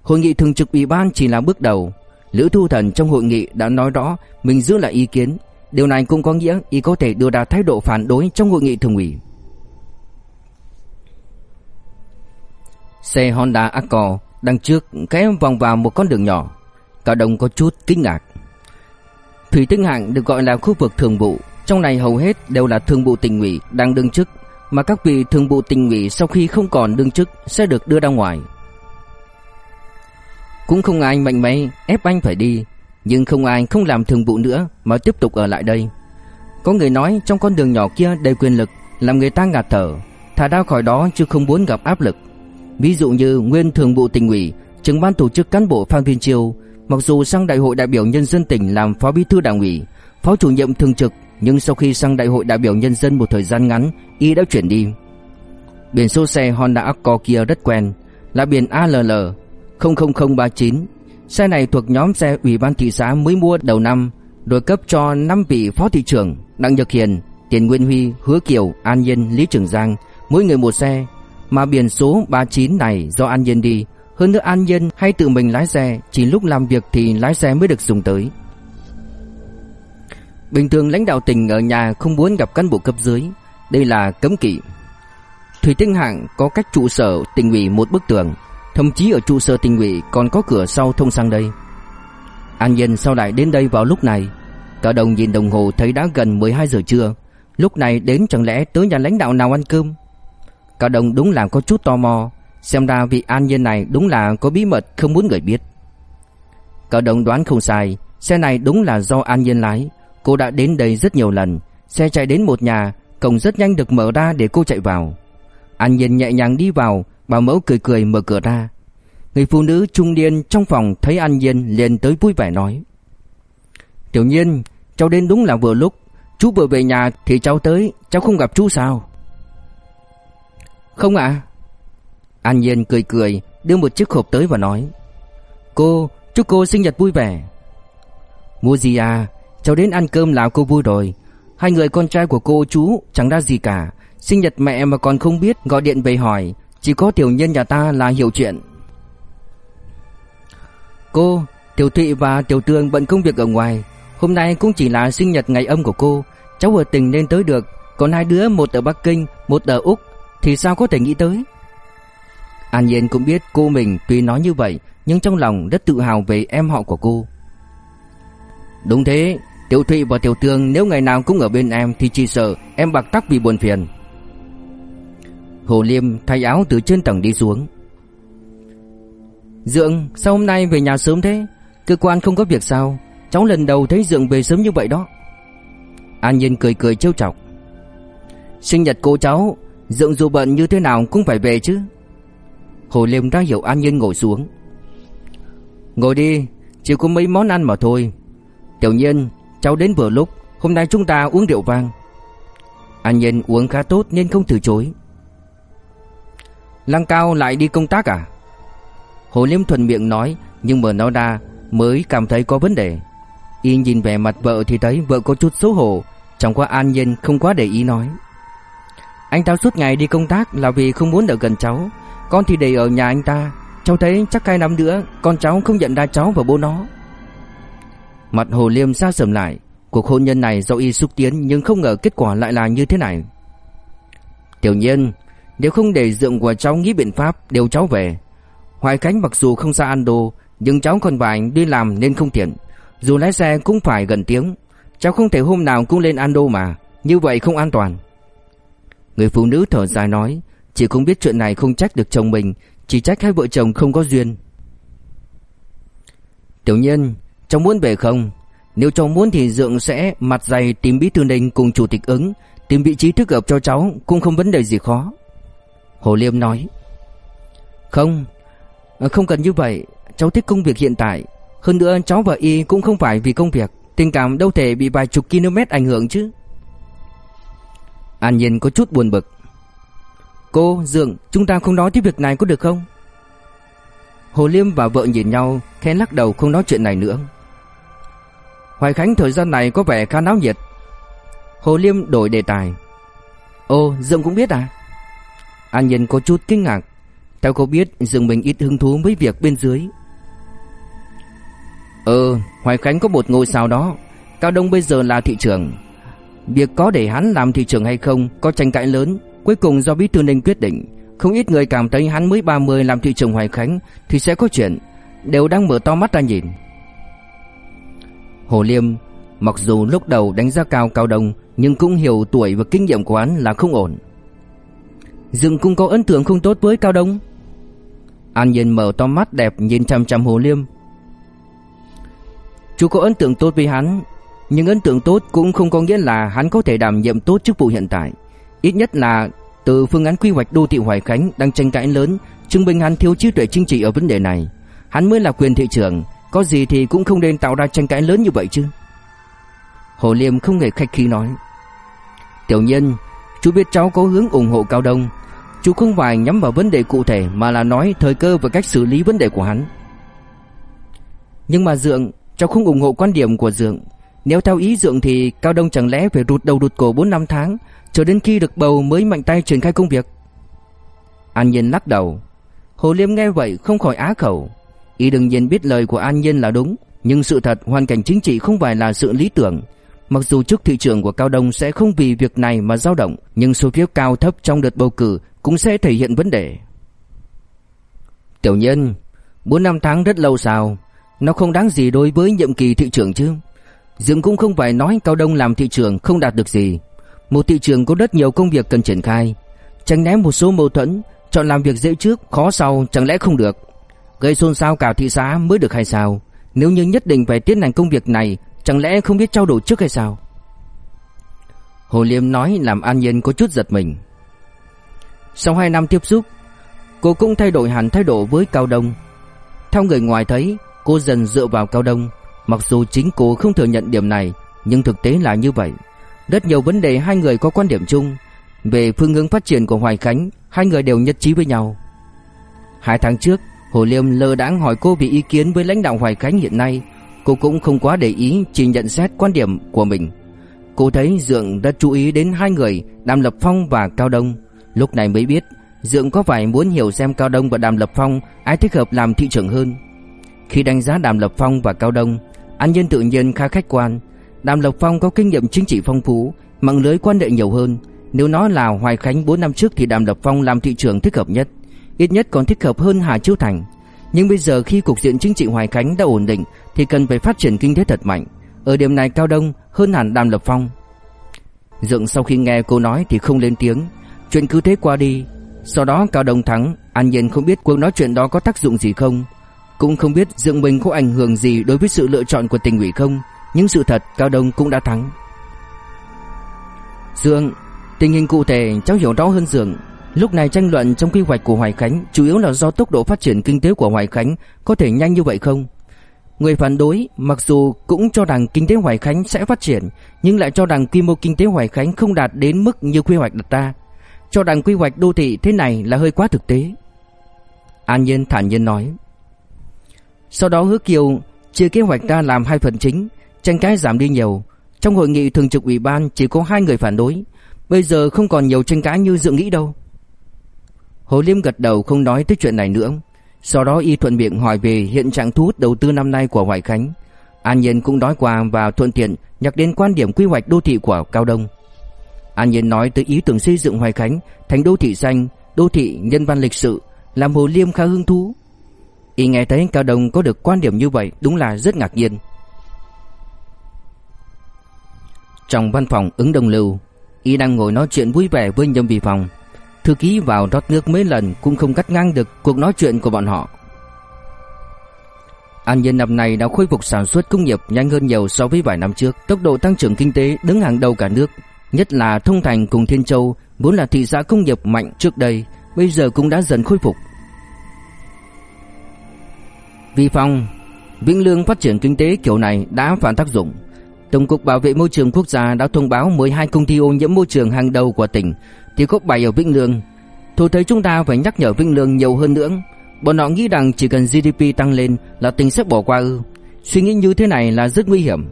[SPEAKER 1] Hội nghị thường trực ủy ban chỉ là bước đầu. Lữ Thu Thần trong hội nghị đã nói rõ mình giữ lại ý kiến. Điều này cũng có nghĩa y có thể đưa ra thái độ phản đối trong hội nghị thường ủy. Xe Honda Accord đằng trước khẽ vòng vào một con đường nhỏ. cả đồng có chút kinh ngạc. Thủy Tinh Hạng được gọi là khu vực thường vụ, trong này hầu hết đều là thường vụ tỉnh ủy đang đương chức, mà các vị thường vụ tỉnh ủy sau khi không còn đương chức sẽ được đưa ra ngoài. Cũng không ai mạnh mẽ ép anh phải đi, nhưng không ai không làm thường vụ nữa mà tiếp tục ở lại đây. Có người nói trong con đường nhỏ kia đầy quyền lực, làm người ta ngạt thở, thả đau khỏi đó chứ không muốn gặp áp lực. Ví dụ như nguyên thường vụ tỉnh ủy, trưởng ban tổ chức cán bộ Phan Viên Chiêu, mặc dù sang đại hội đại biểu nhân dân tỉnh làm phó bí thư đảng ủy, phó chủ nhiệm thường trực, nhưng sau khi sang đại hội đại biểu nhân dân một thời gian ngắn, y đã chuyển đi. Biển số xe Honda Accord kia rất quen, là biển ALL 00039. Xe này thuộc nhóm xe ủy ban thị xã mới mua đầu năm, rồi cấp cho 5 vị phó thị trưởng, Đặng Nhật Hiền, Tiền Nguyên Huy, Hứa Kiều, An Nhân, Lý Trường Giang, mỗi người một xe, mà biển số 39 này do An Nhân đi Hơn nữa An Nhân hay tự mình lái xe Chỉ lúc làm việc thì lái xe mới được dùng tới. Bình thường lãnh đạo tỉnh ở nhà không muốn gặp cán bộ cấp dưới Đây là cấm kỵ. Thủy Tinh Hạng có cách trụ sở tỉnh ủy một bức tường. Thậm chí ở trụ sở tỉnh ủy còn có cửa sau thông sang đây. An Nhân sau lại đến đây vào lúc này. Cả đồng nhìn đồng hồ thấy đã gần 12 giờ trưa. Lúc này đến chẳng lẽ tới nhà lãnh đạo nào ăn cơm? Cao đồng đúng là có chút tò mò, Xem ra vị an nhân này đúng là có bí mật không muốn người biết. Cao đồng đoán không sai, Xe này đúng là do an nhân lái. Cô đã đến đây rất nhiều lần, Xe chạy đến một nhà, Cổng rất nhanh được mở ra để cô chạy vào. An nhân nhẹ nhàng đi vào Bảo mẫu cười cười mở cửa ra. Người phụ nữ trung niên trong phòng thấy An Nhiên liền tới vui vẻ nói. Tiểu nhiên, Cháu đến đúng là vừa lúc. Chú vừa về nhà thì cháu tới, Cháu không gặp chú sao? Không ạ. An Nhiên cười cười, Đưa một chiếc hộp tới và nói. Cô, chúc cô sinh nhật vui vẻ. Mua gì à? Cháu đến ăn cơm là cô vui rồi. Hai người con trai của cô chú chẳng ra gì cả. Sinh nhật mẹ mà còn không biết, Gọi điện về hỏi. Chỉ có tiểu nhân nhà ta là hiểu chuyện. Cô, Tiểu Thụy và Tiểu tường bận công việc ở ngoài. Hôm nay cũng chỉ là sinh nhật ngày âm của cô. Cháu ở tỉnh nên tới được. Còn hai đứa, một ở Bắc Kinh, Một ở Úc. Thì sao có thể nghĩ tới? An Nhiên cũng biết cô mình tuy nói như vậy, Nhưng trong lòng rất tự hào về em họ của cô. Đúng thế, Tiểu Thụy và Tiểu Tương nếu ngày nào cũng ở bên em Thì chỉ sợ em bạc tắc vì buồn phiền. Hồ Liêm thay áo từ trên tầng đi xuống. Dượng, sao hôm nay về nhà sớm thế? Cơ quan không có việc sao? Cháu lần đầu thấy Dượng về sớm như vậy đó. An Nhiên cười cười trêu chọc. Sinh nhật cô cháu, Dượng dù bận như thế nào cũng phải về chứ. Hồ Liêm ra hiểu an nhiên ngồi xuống. Ngồi đi, Chỉ có mấy món ăn mà thôi. Tiểu nhiên, cháu đến vừa lúc, Hôm nay chúng ta uống rượu vang. An Nhiên uống khá tốt nên không từ chối. Lăng Cao lại đi công tác à? Hồ Liêm thuần miệng nói, Nhưng mở nó ra mới cảm thấy có vấn đề. Y nhìn vẻ mặt vợ thì thấy vợ có chút xấu hổ, Chẳng qua An Nhiên không quá để ý nói. Anh ta suốt ngày đi công tác là vì không muốn ở gần cháu. Con thì để ở nhà anh ta. Cháu thấy chắc hai năm nữa Con cháu không nhận ra cháu và bố nó. Mặt Hồ Liêm xa sầm lại. Cuộc hôn nhân này do y xúc tiến Nhưng không ngờ kết quả lại là như thế này. Tiểu nhiên nếu không để dượng của cháu nghĩ biện pháp, Đều cháu về. Hoài Khánh mặc dù không xa Ando, Nhưng cháu còn vài đi làm nên không tiện. Dù lái xe cũng phải gần tiếng. Cháu không thể hôm nào cũng lên Ando mà. Như vậy không an toàn. Người phụ nữ thở dài nói Chỉ không biết chuyện này không trách được chồng mình, Chỉ trách hai vợ chồng không có duyên. Tiểu nhiên, Cháu muốn về không? Nếu cháu muốn thì Dượng sẽ mặt dày tìm bí thư đình cùng chủ tịch ứng, Tìm vị trí thích hợp cho cháu Cũng không vấn đề gì khó. Hồ Liêm nói. Không Không cần như vậy. Cháu thích công việc hiện tại. Hơn nữa cháu và Y cũng không phải vì công việc. Tình cảm đâu thể bị vài chục km ảnh hưởng chứ. An Nhiên có chút buồn bực. Cô, Dượng, chúng ta không nói tới việc này có được không? Hồ Liêm và vợ nhìn nhau Khen lắc đầu không nói chuyện này nữa. Hoài Khánh thời gian này có vẻ khá náo nhiệt. Hồ Liêm đổi đề tài. Ồ, Dượng cũng biết à? An Nhiên có chút kinh ngạc. Theo cô biết, Dương mình ít hứng thú với việc bên dưới. Ờ Hoài Khánh có một ngôi sao đó. Cao Đông bây giờ là thị trưởng. Việc có để hắn làm thị trưởng hay không Có tranh cãi lớn. Cuối cùng do Bí Thư Ninh quyết định, Không ít người cảm thấy hắn mới 30 làm thị trưởng Hoài Khánh Thì sẽ có chuyện. Đều đang mở to mắt ra nhìn. Hồ Liêm, Mặc dù lúc đầu đánh giá cao Cao Đông, Nhưng cũng hiểu tuổi và kinh nghiệm của hắn là không ổn. Dương cũng có ấn tượng không tốt với Cao Đông. An Nhiên mở to mắt đẹp nhìn chăm chăm Hồ Liêm. Chú có ấn tượng tốt với hắn, Nhưng ấn tượng tốt cũng không có nghĩa là hắn có thể đảm nhiệm tốt chức vụ hiện tại. Ít nhất là từ phương án quy hoạch đô thị Hoài Khánh đang tranh cãi lớn, Chứng minh hắn thiếu trí tuệ chính trị ở vấn đề này. Hắn mới là quyền thị trưởng, Có gì thì cũng không nên tạo ra tranh cãi lớn như vậy chứ. Hồ Liêm không hề khách khí nói. Tiểu nhân Chú biết cháu có hướng ủng hộ Cao Đông. Chú không phải nhắm vào vấn đề cụ thể Mà là nói thời cơ và cách xử lý vấn đề của hắn. Nhưng mà Dượng, Cháu không ủng hộ quan điểm của Dượng. Nếu theo ý Dượng thì Cao Đông chẳng lẽ phải rụt đầu rụt cổ 4 năm tháng, Cho đến khi được bầu mới mạnh tay triển khai công việc? An Nhiên lắc đầu. Hồ Liêm nghe vậy không khỏi á khẩu. Y đương nhiên biết lời của An Nhiên là đúng, Nhưng sự thật, hoàn cảnh chính trị không phải là sự lý tưởng. Mặc dù chức thị trưởng của Cao Đông sẽ không vì việc này mà dao động, Nhưng số phiếu cao thấp trong đợt bầu cử cũng sẽ thể hiện vấn đề. Tiểu nhân 4 năm tháng rất lâu sao? Nó không đáng gì đối với nhiệm kỳ thị trưởng chứ. Dương cũng không phải nói Cao Đông làm thị trưởng không đạt được gì. Một thị trường có rất nhiều công việc cần triển khai. Tránh né một số mâu thuẫn, Chọn làm việc dễ trước, khó sau chẳng lẽ không được? Gây xôn xao cả thị xã mới được hay sao? Nếu như nhất định phải tiến hành công việc này, Chẳng lẽ không biết trao đổi trước hay sao? Hồ Liêm nói làm An Nhiên có chút giật mình. Sau 2 năm tiếp xúc, Cô cũng thay đổi hẳn thái độ với Cao Đông. Theo người ngoài thấy, Cô dần dựa vào Cao Đông. Mặc dù chính cô không thừa nhận điểm này, Nhưng thực tế là như vậy. Rất nhiều vấn đề hai người có quan điểm chung. Về phương hướng phát triển của Hoài Khánh, Hai người đều nhất trí với nhau. Hai tháng trước, Hồ Liêm lơ đãng hỏi cô về ý kiến với lãnh đạo Hoài Khánh hiện nay. Cô cũng không quá để ý, Chỉ nhận xét quan điểm của mình. Cô thấy Dượng đã chú ý đến hai người Đàm Lập Phong và Cao Đông. Lúc này mới biết Dượng có phải muốn hiểu xem Cao Đông và Đàm Lập Phong Ai thích hợp làm thị trưởng hơn khi đánh giá Đàm Lập Phong và Cao Đông, An Nhân tự nhiên khá khách quan. Đàm Lập Phong có kinh nghiệm chính trị phong phú, mạng lưới quan hệ nhiều hơn. Nếu nó là Hoài Khánh 4 năm trước thì Đàm Lập Phong làm thị trưởng thích hợp nhất, ít nhất còn thích hợp hơn Hà Chiêu Thành. Nhưng bây giờ khi cục diện chính trị Hoài Khánh đã ổn định thì cần phải phát triển kinh tế thật mạnh. Ở điểm này Cao Đông hơn hẳn Đàm Lập Phong. Dượng sau khi nghe cô nói thì không lên tiếng, chuyện cứ thế qua đi. Sau đó Cao đồng thắng, An Nhiên không biết cuộc nói chuyện đó có tác dụng gì không. Cũng không biết Dương Minh có ảnh hưởng gì đối với sự lựa chọn của tỉnh ủy không Nhưng sự thật Cao đồng cũng đã thắng Dương Tình hình cụ thể cháu hiểu rõ hơn Dương Lúc này tranh luận trong quy hoạch của Hoài Khánh Chủ yếu là do tốc độ phát triển kinh tế của Hoài Khánh Có thể nhanh như vậy không Người phản đối mặc dù cũng cho rằng kinh tế Hoài Khánh sẽ phát triển nhưng lại cho rằng quy mô kinh tế Hoài Khánh không đạt đến mức như quy hoạch đặt ra. Cho rằng quy hoạch đô thị thế này là hơi quá thực tế. An Nhiên thản nhiên nói. Sau đó Hứa Kiều chia kế hoạch ra làm hai phần chính, tranh cãi giảm đi nhiều. Trong hội nghị thường trực ủy ban chỉ có hai người phản đối, bây giờ không còn nhiều tranh cãi như dự nghĩ đâu. Hồ Liêm gật đầu không nói tới chuyện này nữa. Sau đó y thuận miệng hỏi về hiện trạng thu hút đầu tư năm nay của Hoài Khánh. An Nhiên cũng nói qua và thuận tiện nhắc đến quan điểm quy hoạch đô thị của Cao Đông. An Nhiên nói tới ý tưởng xây dựng Hoài Khánh thành đô thị xanh, đô thị nhân văn lịch sự, làm Hồ Liêm khá hứng thú. Y nghe thấy Cao đồng có được quan điểm như vậy đúng là rất ngạc nhiên. Trong văn phòng ứng đồng lưu, Y đang ngồi nói chuyện vui vẻ với Nhâm Vị Phòng. Thư ký vào rót nước mấy lần cũng không cắt ngang được cuộc nói chuyện của bọn họ. An Nhiên năm nay đã khôi phục sản xuất công nghiệp nhanh hơn nhiều so với vài năm trước. Tốc độ tăng trưởng kinh tế đứng hàng đầu cả nước, nhất là Thông Thành cùng Thiên Châu vốn là thị xã công nghiệp mạnh trước đây, bây giờ cũng đã dần khôi phục. Vì phong, Vĩnh Lương phát triển kinh tế kiểu này đã phản tác dụng. Tổng cục Bảo vệ môi trường quốc gia đã thông báo 12 công ty ô nhiễm môi trường hàng đầu của tỉnh thì có 7 ở Vĩnh Lương. Tôi thấy chúng ta phải nhắc nhở Vĩnh Lương nhiều hơn nữa. Bọn họ nghĩ rằng chỉ cần GDP tăng lên là tỉnh sẽ bỏ qua ư. Suy nghĩ như thế này là rất nguy hiểm.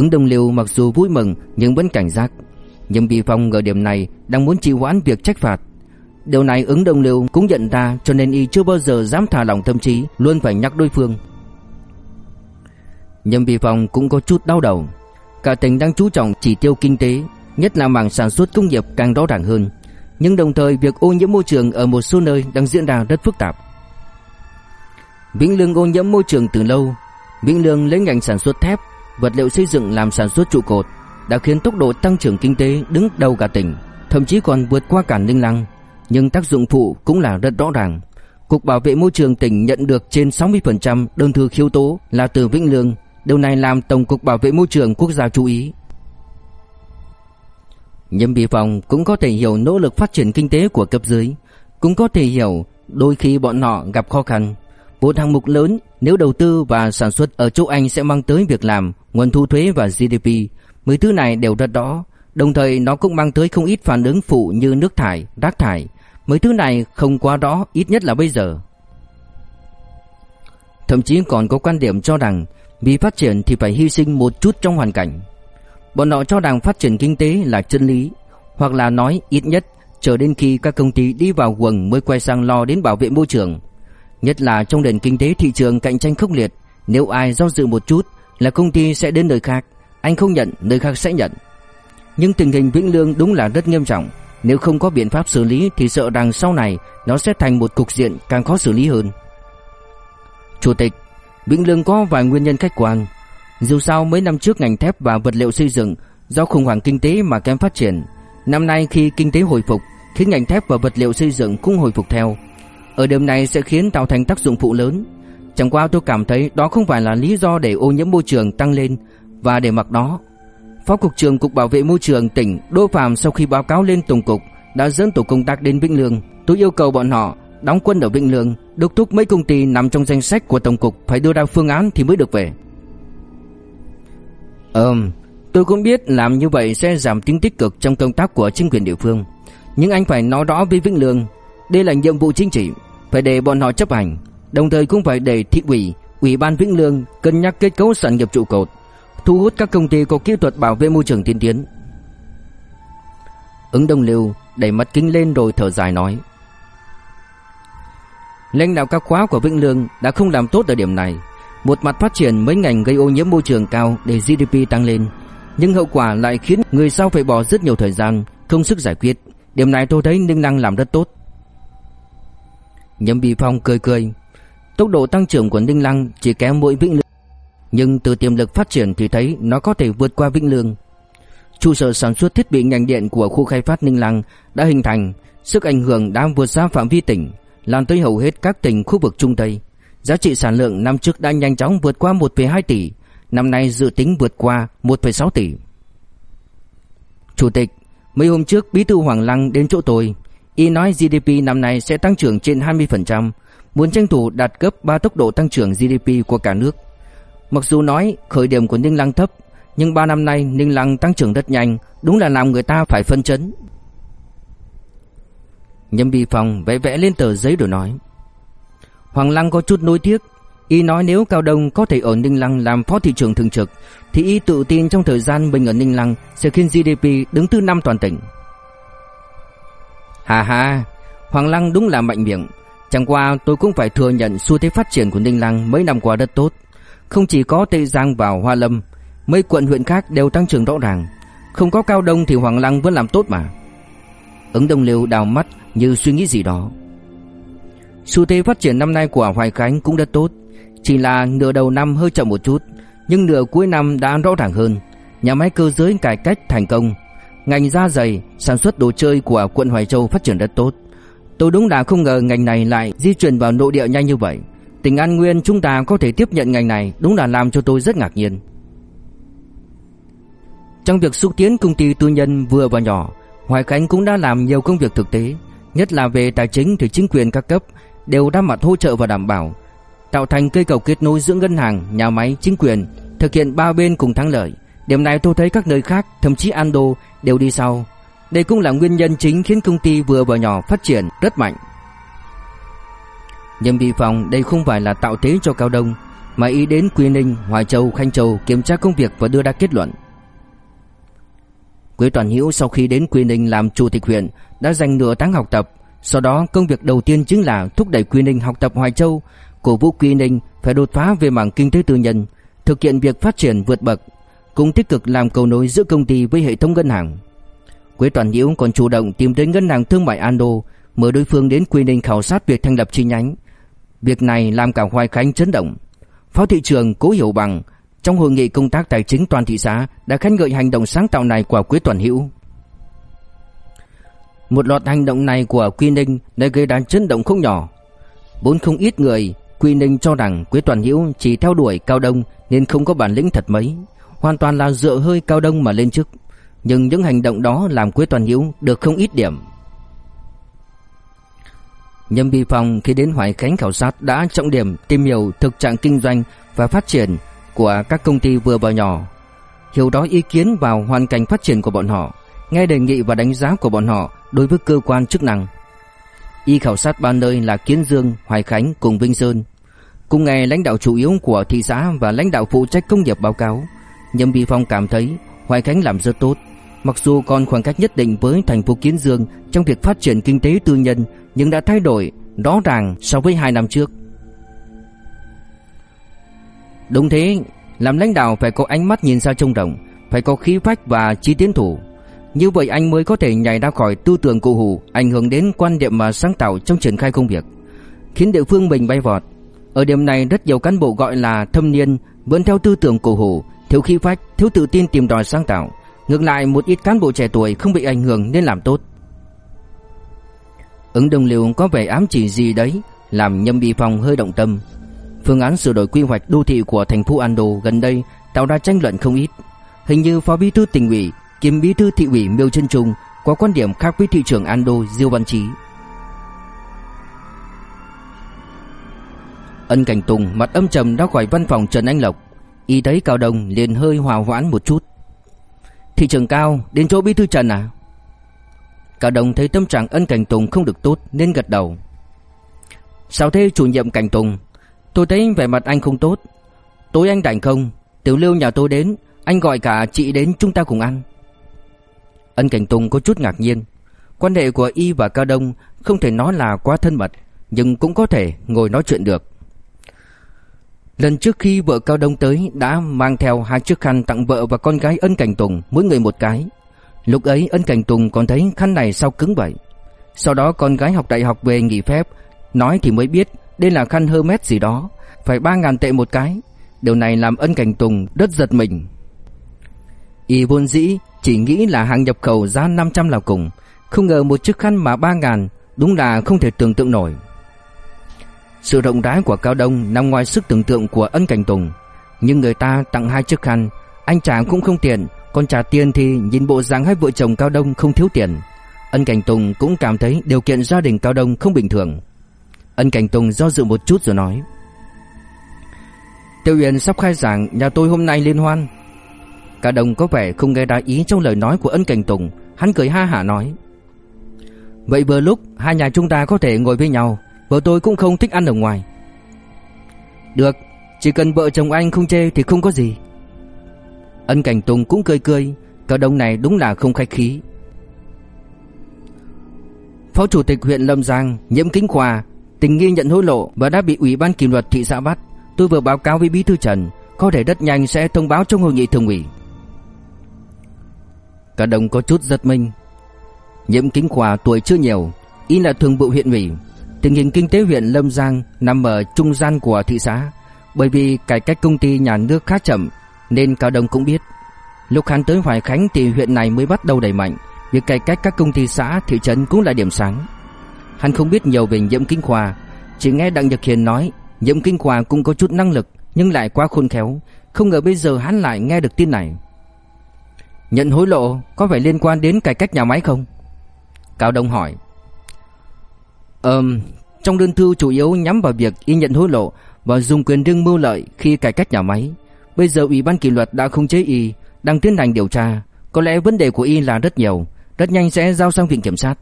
[SPEAKER 1] Ứng Đông Liêu mặc dù vui mừng nhưng vẫn cảnh giác. Nhưng Bị Phong ở điểm này đang muốn trì hoãn việc trách phạt. Điều này ứng Đông Liêu cũng nhận ra cho nên y chưa bao giờ dám thả lỏng tâm trí, luôn phải nhắc đối phương. Nhâm Bị Phong cũng có chút đau đầu. Cả tỉnh đang chú trọng chỉ tiêu kinh tế, nhất là mảng sản xuất công nghiệp càng rõ ràng hơn. Nhưng đồng thời việc ô nhiễm môi trường ở một số nơi đang diễn ra rất phức tạp. Vĩnh Lương ô nhiễm môi trường từ lâu. Vĩnh Lương lấy ngành sản xuất thép, vật liệu xây dựng làm sản xuất trụ cột, đã khiến tốc độ tăng trưởng kinh tế đứng đầu cả tỉnh, thậm chí còn vượt qua cả Ninh Lăng. Nhưng tác dụng phụ cũng là rất rõ ràng. Cục Bảo vệ môi trường tỉnh nhận được trên 60% đơn thư khiếu tố là từ Vĩnh Lương, điều này làm Tổng cục Bảo vệ môi trường quốc gia chú ý. nhân Bì Phòng cũng có thể hiểu nỗ lực phát triển kinh tế của cấp dưới, cũng có thể hiểu đôi khi bọn họ gặp khó khăn. Một hạng mục lớn nếu đầu tư và sản xuất ở châu Anh sẽ mang tới việc làm, nguồn thu thuế và GDP. Mấy thứ này đều rất rõ, đồng thời nó cũng mang tới không ít phản ứng phụ như nước thải, rác thải. Mấy thứ này không quá rõ, ít nhất là bây giờ. Thậm chí còn có quan điểm cho rằng vì phát triển thì phải hy sinh một chút trong hoàn cảnh. Bọn họ cho rằng phát triển kinh tế là chân lý, hoặc là nói ít nhất chờ đến khi các công ty đi vào quần mới quay sang lo đến bảo vệ môi trường. Nhất là trong nền kinh tế thị trường cạnh tranh khốc liệt, nếu ai do dự một chút là công ty sẽ đến nơi khác, anh không nhận, nơi khác sẽ nhận. Nhưng tình hình Vĩnh Lương đúng là rất nghiêm trọng, nếu không có biện pháp xử lý thì sợ rằng sau này nó sẽ thành một cục diện càng khó xử lý hơn. Chủ tịch, Vĩnh Lương có vài nguyên nhân khách quan, dù sao mấy năm trước ngành thép và vật liệu xây dựng do khủng hoảng kinh tế mà kém phát triển. Năm nay khi kinh tế hồi phục, khiến ngành thép và vật liệu xây dựng cũng hồi phục theo. Ở điểm này sẽ khiến tạo thành tác dụng phụ lớn. Chẳng qua tôi cảm thấy đó không phải là lý do để ô nhiễm môi trường tăng lên và để mặc đó. Phó cục trưởng cục bảo vệ môi trường tỉnh Đỗ Phạm sau khi báo cáo lên tổng cục đã dẫn tổ công tác đến Vĩnh Lương. Tôi yêu cầu bọn họ đóng quân ở Vĩnh Lương, đốc thúc mấy công ty nằm trong danh sách của tổng cục phải đưa ra phương án thì mới được về. Ừm, tôi cũng biết làm như vậy sẽ giảm tính tích cực trong công tác của chính quyền địa phương. Nhưng anh phải nói rõ với Vĩnh Lương, đây là nhiệm vụ chính trị, phải để bọn họ chấp hành, đồng thời cũng phải để thị ủy, ủy ban Vĩnh Lương cân nhắc kết cấu sản nghiệp trụ cột, thu hút các công ty có kỹ thuật bảo vệ môi trường tiên tiến. Ứng Đông Lưu đẩy mắt kính lên rồi thở dài nói: Lãnh đạo các khóa của Vĩnh Lương đã không làm tốt ở điểm này, một mặt phát triển mấy ngành gây ô nhiễm môi trường cao để GDP tăng lên, nhưng hậu quả lại khiến người sau phải bỏ rất nhiều thời gian, công sức giải quyết. Điểm này tôi thấy Ninh Năng làm rất tốt. Nhâm Bì Phong cười cười. Tốc độ tăng trưởng của Ninh Lăng chỉ kém mỗi Vĩnh Lương, nhưng từ tiềm lực phát triển thì thấy nó có thể vượt qua Vĩnh Lương. Trụ sở sản xuất thiết bị ngành điện của khu khai phát Ninh Lăng đã hình thành, sức ảnh hưởng đã vượt xa phạm vi tỉnh, lan tới hầu hết các tỉnh khu vực Trung Tây. Giá trị sản lượng năm trước đã nhanh chóng vượt qua 1,2 tỷ, năm nay dự tính vượt qua 1,6 tỷ. Chủ tịch, mấy hôm trước Bí thư Hoàng Lăng đến chỗ tôi, y nói GDP năm nay sẽ tăng trưởng trên 20%, muốn tranh thủ đạt gấp 3 tốc độ tăng trưởng GDP của cả nước. Mặc dù nói khởi điểm của Ninh Lăng thấp, nhưng 3 năm nay Ninh Lăng tăng trưởng rất nhanh, đúng là làm người ta phải phân chấn. Nhâm Bì Phong vẽ vẽ lên tờ giấy rồi nói. Hoàng Lăng có chút nối tiếc, y nói nếu Cao Đông có thể ở Ninh Lăng làm phó thị trưởng thường trực, thì y tự tin trong thời gian mình ở Ninh Lăng sẽ khiến GDP đứng thứ năm toàn tỉnh. Hà hà, Hoàng Lăng đúng là mạnh miệng, chẳng qua tôi cũng phải thừa nhận xu thế phát triển của Ninh Lăng mấy năm qua rất tốt. Không chỉ có Tây Giang và Hoa Lâm, mấy quận huyện khác đều tăng trưởng rõ ràng. Không có Cao Đông thì Hoàng Lăng vẫn làm tốt mà. Ứng Đông Liêu đào mắt như suy nghĩ gì đó. Xu thế phát triển năm nay của Hoài Khánh cũng rất tốt, chỉ là nửa đầu năm hơi chậm một chút, nhưng nửa cuối năm đã rõ ràng hơn. Nhà máy cơ giới cải cách thành công, ngành da giày, sản xuất đồ chơi của quận Hoài Châu phát triển rất tốt. Tôi đúng là không ngờ ngành này lại di chuyển vào nội địa nhanh như vậy. Tỉnh An Nguyên chúng ta có thể tiếp nhận ngành này đúng là làm cho tôi rất ngạc nhiên. Trong việc xúc tiến công ty tư nhân vừa và nhỏ, Hoài Khánh cũng đã làm nhiều công việc thực tế, nhất là về tài chính thì chính quyền các cấp đều đã mặt hỗ trợ và đảm bảo, tạo thành cây cầu kết nối giữa ngân hàng, nhà máy, chính quyền, thực hiện ba bên cùng thắng lợi. Điểm này tôi thấy các nơi khác, thậm chí Ando đều đi sau. Đây cũng là nguyên nhân chính khiến công ty vừa và nhỏ phát triển rất mạnh. Nhâm Bị Phòng đây không phải là tạo thế cho Cao Đông, mà ý đến Quy Ninh, Hoài Châu, Khanh Châu kiểm tra công việc và đưa ra kết luận. Quế Toàn Hữu sau khi đến Quy Ninh làm chủ tịch huyện đã dành nửa tháng học tập, sau đó công việc đầu tiên chính là thúc đẩy Quy Ninh học tập Hoài Châu, cổ vũ Quy Ninh phải đột phá về mảng kinh tế tư nhân, thực hiện việc phát triển vượt bậc, cũng tích cực làm cầu nối giữa công ty với hệ thống ngân hàng. Quế Toàn Nhiễu còn chủ động tìm đến ngân hàng thương mại Ando, mời đối phương đến Quy Ninh khảo sát việc thành lập chi nhánh. Việc này làm cả Hoài Khánh chấn động. Phó thị trưởng Cố Hiểu Bằng trong hội nghị công tác tài chính toàn thị xã đã khen ngợi hành động sáng tạo này của Quế Toàn Hữu. Một loạt hành động này của Quy Ninh đã gây ra chấn động không nhỏ. Bốn không ít người, Quy Ninh cho rằng Quế Toàn Hữu chỉ theo đuổi Cao Đông nên không có bản lĩnh thật mấy, hoàn toàn là dựa hơi Cao Đông mà lên chức. Nhưng những hành động đó làm Quế Toàn hiếu được không ít điểm. Nhâm Bi Phong khi đến Hoài Khánh khảo sát đã trọng điểm tìm hiểu thực trạng kinh doanh và phát triển của các công ty vừa và nhỏ, hiểu đó ý kiến vào hoàn cảnh phát triển của bọn họ, nghe đề nghị và đánh giá của bọn họ đối với cơ quan chức năng. Y khảo sát ba nơi là Kiến Dương, Hoài Khánh cùng Vinh Sơn. Cùng ngày lãnh đạo chủ yếu của thị xã và lãnh đạo phụ trách công nghiệp báo cáo, Nhâm Vi Phong cảm thấy Hoài Khánh làm rất tốt. Mặc dù còn khoảng cách nhất định với thành phố Kiến Dương trong việc phát triển kinh tế tư nhân nhưng đã thay đổi rõ ràng so với hai năm trước. Đúng thế, làm lãnh đạo phải có ánh mắt nhìn xa trông rộng, phải có khí phách và trí tiến thủ. Như vậy anh mới có thể nhảy ra khỏi tư tưởng cụ hủ, ảnh hưởng đến quan điểm mà sáng tạo trong triển khai công việc, khiến địa phương mình bay vọt. Ở điểm này rất nhiều cán bộ gọi là thâm niên vẫn theo tư tưởng cổ hủ, thiếu khí phách, thiếu tự tin tìm tòi sáng tạo. Ngược lại một ít cán bộ trẻ tuổi không bị ảnh hưởng nên làm tốt. Ứng Đông Liêu có vẻ ám chỉ gì đấy, làm Nhâm Bi Phong hơi động tâm. Phương án sửa đổi quy hoạch đô thị của thành phố Ando gần đây tạo ra tranh luận không ít. Hình như Phó Bí thư tỉnh ủy, kiêm Bí thư thị ủy Miêu Trân Trung có quan điểm khác với thị trưởng Ando Diêu Văn Chí. Ân Cảnh Tùng mặt âm trầm ra khỏi văn phòng Trần Anh Lộc, y thấy Cao Đồng liền hơi hòa hoãn một chút. Thị trường Cao, đến chỗ Bí thư Trần à? Cao Đồng thấy tâm trạng Ân Cảnh Tùng không được tốt nên gật đầu. Sao thế chủ nhiệm Cảnh Tùng? Tôi thấy vẻ mặt anh không tốt. Tối anh rảnh không? Tiểu Lưu nhà tôi đến, anh gọi cả chị đến chúng ta cùng ăn. Ân Cảnh Tùng có chút ngạc nhiên. Quan hệ của y và Cao Đông không thể nói là quá thân mật, nhưng cũng có thể ngồi nói chuyện được. Lần trước khi vợ Cao Đông tới đã mang theo hai chiếc khăn tặng vợ và con gái Ân Cảnh Tùng mỗi người một cái. Lúc ấy Ân Cảnh Tùng còn thấy khăn này sao cứng vậy. Sau đó con gái học đại học về nghỉ phép, nói thì mới biết đây là khăn Hermes gì đó, phải 3.000 tệ một cái. Điều này làm Ân Cảnh Tùng rất giật mình. Y vốn dĩ chỉ nghĩ là hàng nhập khẩu giá 500 là cùng, không ngờ một chiếc khăn mà 3.000 đúng là không thể tưởng tượng nổi. Sự rộng rãi của Cao Đông nằm ngoài sức tưởng tượng của Ân Cảnh Tùng, nhưng người ta tặng hai chiếc khăn, anh chàng cũng không tiền, còn trả tiền thì nhìn bộ dáng hai vợ chồng Cao Đông không thiếu tiền. Ân Cảnh Tùng cũng cảm thấy điều kiện gia đình Cao Đông không bình thường. Ân Cảnh Tùng do dự một chút rồi nói Tiêu uyển sắp khai giảng Nhà tôi hôm nay liên hoan Cả đồng có vẻ không nghe ra ý trong lời nói của ân cảnh Tùng Hắn cười ha hả nói Vậy vừa lúc hai nhà chúng ta có thể ngồi với nhau Vợ tôi cũng không thích ăn ở ngoài. Được, Chỉ cần vợ chồng anh không chê thì không có gì. Ân cảnh Tùng cũng cười cười Cả đồng này đúng là không khách khí. Phó chủ tịch huyện Lâm Giang, Nhiễm Kính Khoa, Tình nghi nhận hối lộ và đã bị ủy ban kỷ luật thị xã bắt, Tôi vừa báo cáo với bí thư Trần, Có thể rất nhanh sẽ thông báo trong hội nghị thường ủy. Cả đồng có chút giật mình. Nhiễm kính khoa tuổi chưa nhiều Y là thường vụ huyện ủy Tình hình kinh tế huyện Lâm Giang Nằm ở trung gian của thị xã. Bởi vì cải cách công ty nhà nước khá chậm Nên Cao Đông cũng biết. Lúc hắn tới Hoài Khánh thì huyện này mới bắt đầu đẩy mạnh. Việc cải cách các công ty xã, thị trấn cũng là điểm sáng. Hắn không biết nhiều về nhiễm kinh khoa. Chỉ nghe Đặng Nhật Hiền nói Nhiễm kinh khoa cũng có chút năng lực Nhưng lại quá khôn khéo. Không ngờ bây giờ hắn lại nghe được tin này. Nhận hối lộ có phải liên quan đến cải cách nhà máy không? Cao Đông hỏi. Ờm, trong đơn thư chủ yếu nhắm vào việc y nhận hối lộ và dùng quyền riêng mưu lợi khi cải cách nhà máy. Bây giờ Ủy ban kỷ luật đã không chế y, đang tiến hành điều tra. Có lẽ vấn đề của y là rất nhiều, rất nhanh sẽ giao sang viện kiểm sát.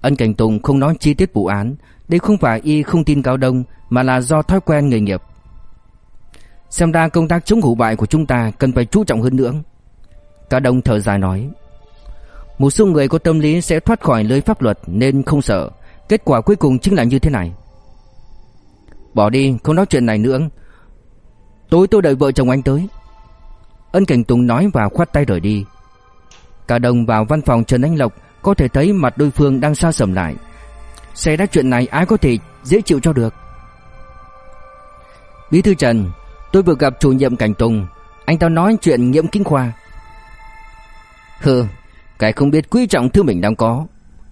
[SPEAKER 1] Ân Cảnh Tùng không nói chi tiết vụ án, đây không phải y không tin Cao Đông mà là do thói quen nghề nghiệp. Xem ra công tác chống hủ bại của chúng ta cần phải chú trọng hơn nữa. Cao Đông thở dài nói. Một số người có tâm lý sẽ thoát khỏi lưới pháp luật nên không sợ. Kết quả cuối cùng chính là như thế này. Bỏ đi, không nói chuyện này nữa. Tối tôi đợi vợ chồng anh tới. Ân Cảnh Tùng nói và khoát tay rời đi. Cả đồng vào văn phòng Trần Anh Lộc có thể thấy mặt đối phương đang xa sầm lại. Xảy ra chuyện này ai có thể dễ chịu cho được. Bí thư Trần, tôi vừa gặp chủ nhiệm Cảnh Tùng. Anh ta nói chuyện nhiễm kinh khoa. Hừ, cái không biết quý trọng thứ mình đang có.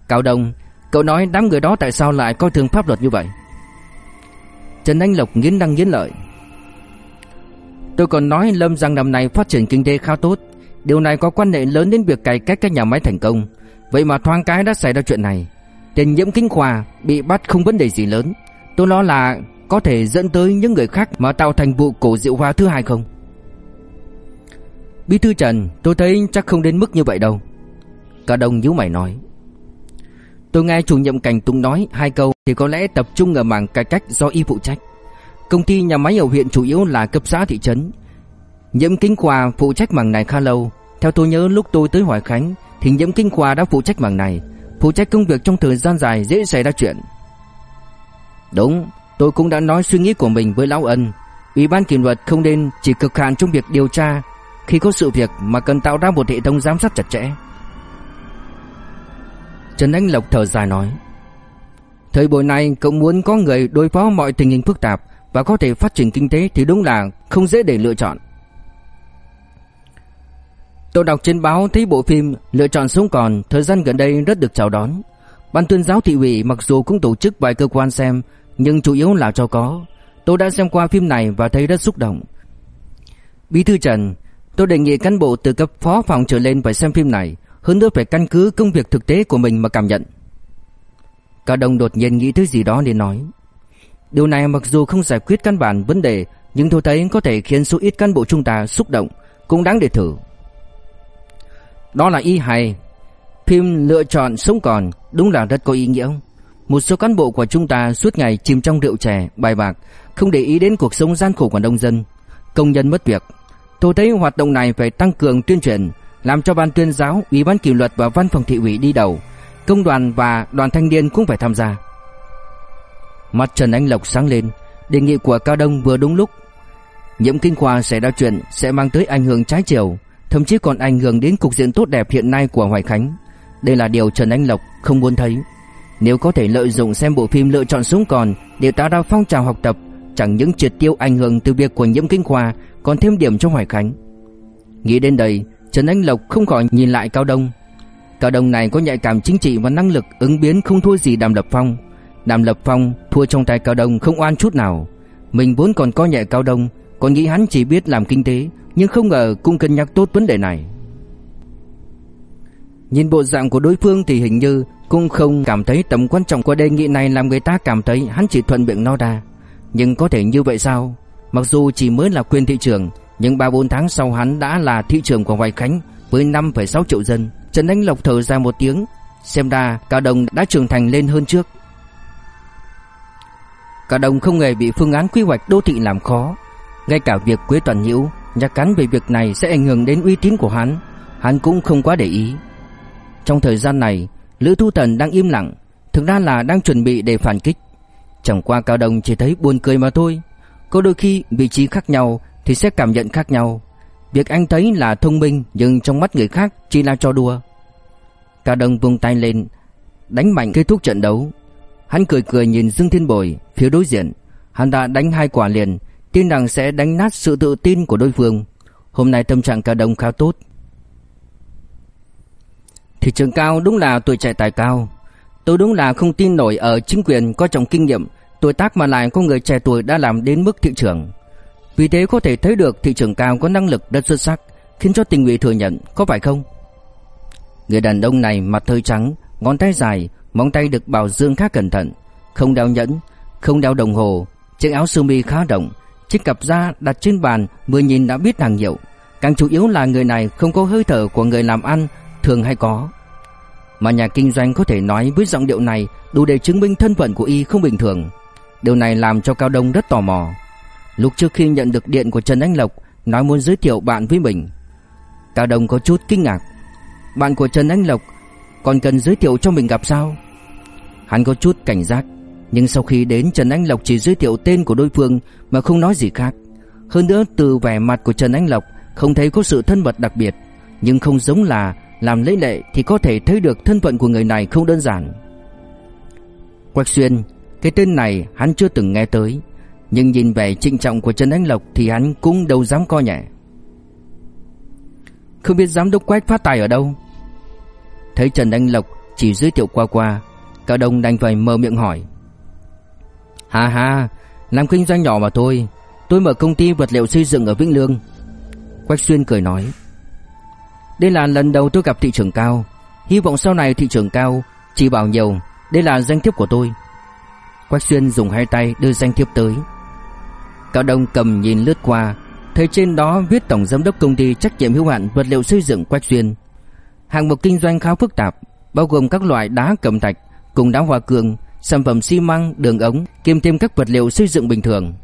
[SPEAKER 1] Cao Đông, cậu nói đám người đó tại sao lại coi thường pháp luật như vậy? Trần Anh Lộc nghiến răng nghiến lợi. Tôi còn nói Lâm Giang năm nay phát triển kinh tế khá tốt, điều này có quan hệ lớn đến việc cải cách các nhà máy thành công. Vậy mà thoáng cái đã xảy ra chuyện này. Tiền nhiễm kinh khoa bị bắt không vấn đề gì lớn. Tôi lo là có thể dẫn tới những người khác mà tạo thành vụ cổ diệu hoa thứ hai không? Bí thư Trần, tôi thấy chắc không đến mức như vậy đâu. Cả đồng nhíu mày nói. Tôi nghe chủ nhiệm Cảnh Tùng nói hai câu thì có lẽ tập trung ở mảng cải cách do y phụ trách. Công ty nhà máy ở huyện chủ yếu là cấp xã thị trấn. Nhiễm Kinh Khoa phụ trách mảng này khá lâu. Theo tôi nhớ lúc tôi tới Hoài Khánh thì Nhiễm Kinh Khoa đã phụ trách mảng này. Phụ trách công việc trong thời gian dài dễ xảy ra chuyện. Đúng, tôi cũng đã nói suy nghĩ của mình với Lão Ân. Ủy ban kỷ luật không nên chỉ cực hạn trong việc điều tra khi có sự việc mà cần tạo ra một hệ thống giám sát chặt chẽ. Trần Anh Lộc thở dài nói, Thời buổi này cậu muốn có người đối phó mọi tình hình phức tạp Và có thể phát triển kinh tế thì đúng là không dễ để lựa chọn. Tôi đọc trên báo thấy bộ phim Lựa chọn sống còn, thời gian gần đây rất được chào đón. Ban tuyên giáo thị ủy mặc dù cũng tổ chức vài cơ quan xem, Nhưng chủ yếu là cho có. Tôi đã xem qua phim này và thấy rất xúc động. Bí thư Trần, Tôi đề nghị cán bộ từ cấp phó phòng trở lên phải xem phim này hơn nữa phải căn cứ công việc thực tế của mình mà cảm nhận. Cao Đông đột nhiên nghĩ tới gì đó nên nói. Điều này mặc dù không giải quyết căn bản vấn đề, nhưng tôi thấy có thể khiến số ít cán bộ chúng ta xúc động, cũng đáng để thử. Đó là ý hay. Phim lựa chọn sống còn đúng là rất có ý nghĩa. Một số cán bộ của chúng ta suốt ngày chìm trong rượu chè, bài bạc, không để ý đến cuộc sống gian khổ của nông dân, công nhân mất việc. Tôi thấy hoạt động này phải tăng cường tuyên truyền, làm cho ban tuyên giáo, ủy ban kỷ luật và văn phòng thị ủy đi đầu, công đoàn và đoàn thanh niên cũng phải tham gia. Mặt Trần Anh Lộc sáng lên, đề nghị của Cao Đông vừa đúng lúc. Nhiễm kinh khoa sẽ ra chuyện sẽ mang tới ảnh hưởng trái chiều, thậm chí còn ảnh hưởng đến cục diện tốt đẹp hiện nay của Hoài Khánh. Đây là điều Trần Anh Lộc không muốn thấy. Nếu có thể lợi dụng xem bộ phim lựa chọn súng còn để tạo ra phong trào học tập, chẳng những triệt tiêu ảnh hưởng từ việc của nhiễm kinh khoa, còn thêm điểm cho Hoài Khánh. Nghĩ đến đây, Trần Anh Lộc không khỏi nhìn lại Cao Đông. Cao Đông này có nhạy cảm chính trị và năng lực ứng biến không thua gì Đàm Lập Phong. Đàm Lập Phong thua trong tay Cao Đông không oan chút nào. Mình vốn còn coi nhẹ Cao Đông, còn nghĩ hắn chỉ biết làm kinh tế, nhưng không ngờ cũng cân nhắc tốt vấn đề này. Nhìn bộ dạng của đối phương thì hình như cũng không cảm thấy tầm quan trọng của đề nghị này làm người ta cảm thấy hắn chỉ thuận miệng nói ra. Nhưng có thể như vậy sao? Mặc dù chỉ mới là quyền thị trường, nhưng 3-4 tháng sau hắn đã là thị trường của Hoài Khánh với 5,6 triệu dân. Trần Anh Lộc thở ra một tiếng, xem ra Cao Đồng đã trưởng thành lên hơn trước. Cao Đồng không hề bị phương án quy hoạch đô thị làm khó, ngay cả việc Quế Toàn Nhiễu nhắc cắn về việc này sẽ ảnh hưởng đến uy tín của hắn, hắn cũng không quá để ý. Trong thời gian này, Lữ Thu Tần đang im lặng, thực ra là đang chuẩn bị để phản kích. Chẳng qua Cao Đồng chỉ thấy buồn cười mà thôi. Có đôi khi vị trí khác nhau thì sẽ cảm nhận khác nhau. Việc anh thấy là thông minh nhưng trong mắt người khác chỉ là trò đùa. Cao Đông vung tay lên, đánh mạnh kết thúc trận đấu. Hắn cười cười nhìn Dương Thiên Bồi phía đối diện, hắn đã đánh hai quả liền, tin rằng sẽ đánh nát sự tự tin của đối phương. Hôm nay tâm trạng Cao Đông khá tốt. Thị trường cao đúng là tuổi trẻ tài cao. Tôi đúng là không tin nổi ở chính quyền có trọng kinh nghiệm, tuổi tác mà lại có người trẻ tuổi đã làm đến mức thị trường. Vì thế có thể thấy được thị trường cao có năng lực rất xuất sắc, khiến cho tình ủy thừa nhận, có phải không? Người đàn ông này mặt hơi trắng, ngón tay dài, móng tay được bảo dương khá cẩn thận, không đeo nhẫn, không đeo đồng hồ, chiếc áo sơ mi khá rộng, chiếc cặp da đặt trên bàn vừa nhìn đã biết hàng hiệu. Càng chủ yếu là người này không có hơi thở của người làm ăn thường hay có. Mà nhà kinh doanh có thể nói với giọng điệu này đủ để chứng minh thân phận của y không bình thường. Điều này làm cho Cao Đông rất tò mò. Lúc trước khi nhận được điện của Trần Anh Lộc nói muốn giới thiệu bạn với mình, Cao Đông có chút kinh ngạc. Bạn của Trần Anh Lộc còn cần giới thiệu cho mình gặp sao? Hắn có chút cảnh giác, nhưng sau khi đến Trần Anh Lộc chỉ giới thiệu tên của đối phương mà không nói gì khác. Hơn nữa từ vẻ mặt của Trần Anh Lộc không thấy có sự thân mật đặc biệt, nhưng không giống là làm lễ lệ thì có thể thấy được thân phận của người này không đơn giản. Quách Xuyên, cái tên này hắn chưa từng nghe tới, nhưng nhìn vẻ trinh trọng của Trần Anh Lộc thì hắn cũng đâu dám co nhẹ. Không biết giám đốc Quách phát tài ở đâu? Thấy Trần Anh Lộc chỉ giới thiệu qua qua, Cao Đông đành phải mở miệng hỏi. Hà hà, làm kinh doanh nhỏ mà thôi, tôi mở công ty vật liệu xây dựng ở Vĩnh Lương. Quách Xuyên cười nói. Đây là lần đầu tôi gặp thị trường cao, hy vọng sau này thị trường cao chỉ bảo nhiều, đây là danh thiếp của tôi. Quách Xuyên dùng hai tay đưa danh thiếp tới. Cao Đông cầm nhìn lướt qua, thấy trên đó viết tổng giám đốc công ty trách nhiệm hữu hạn vật liệu xây dựng Quách Xuyên. Hàng mục kinh doanh khá phức tạp, bao gồm các loại đá cẩm thạch cùng đá hoa cương, sản phẩm xi măng, đường ống, kiêm thêm các vật liệu xây dựng bình thường.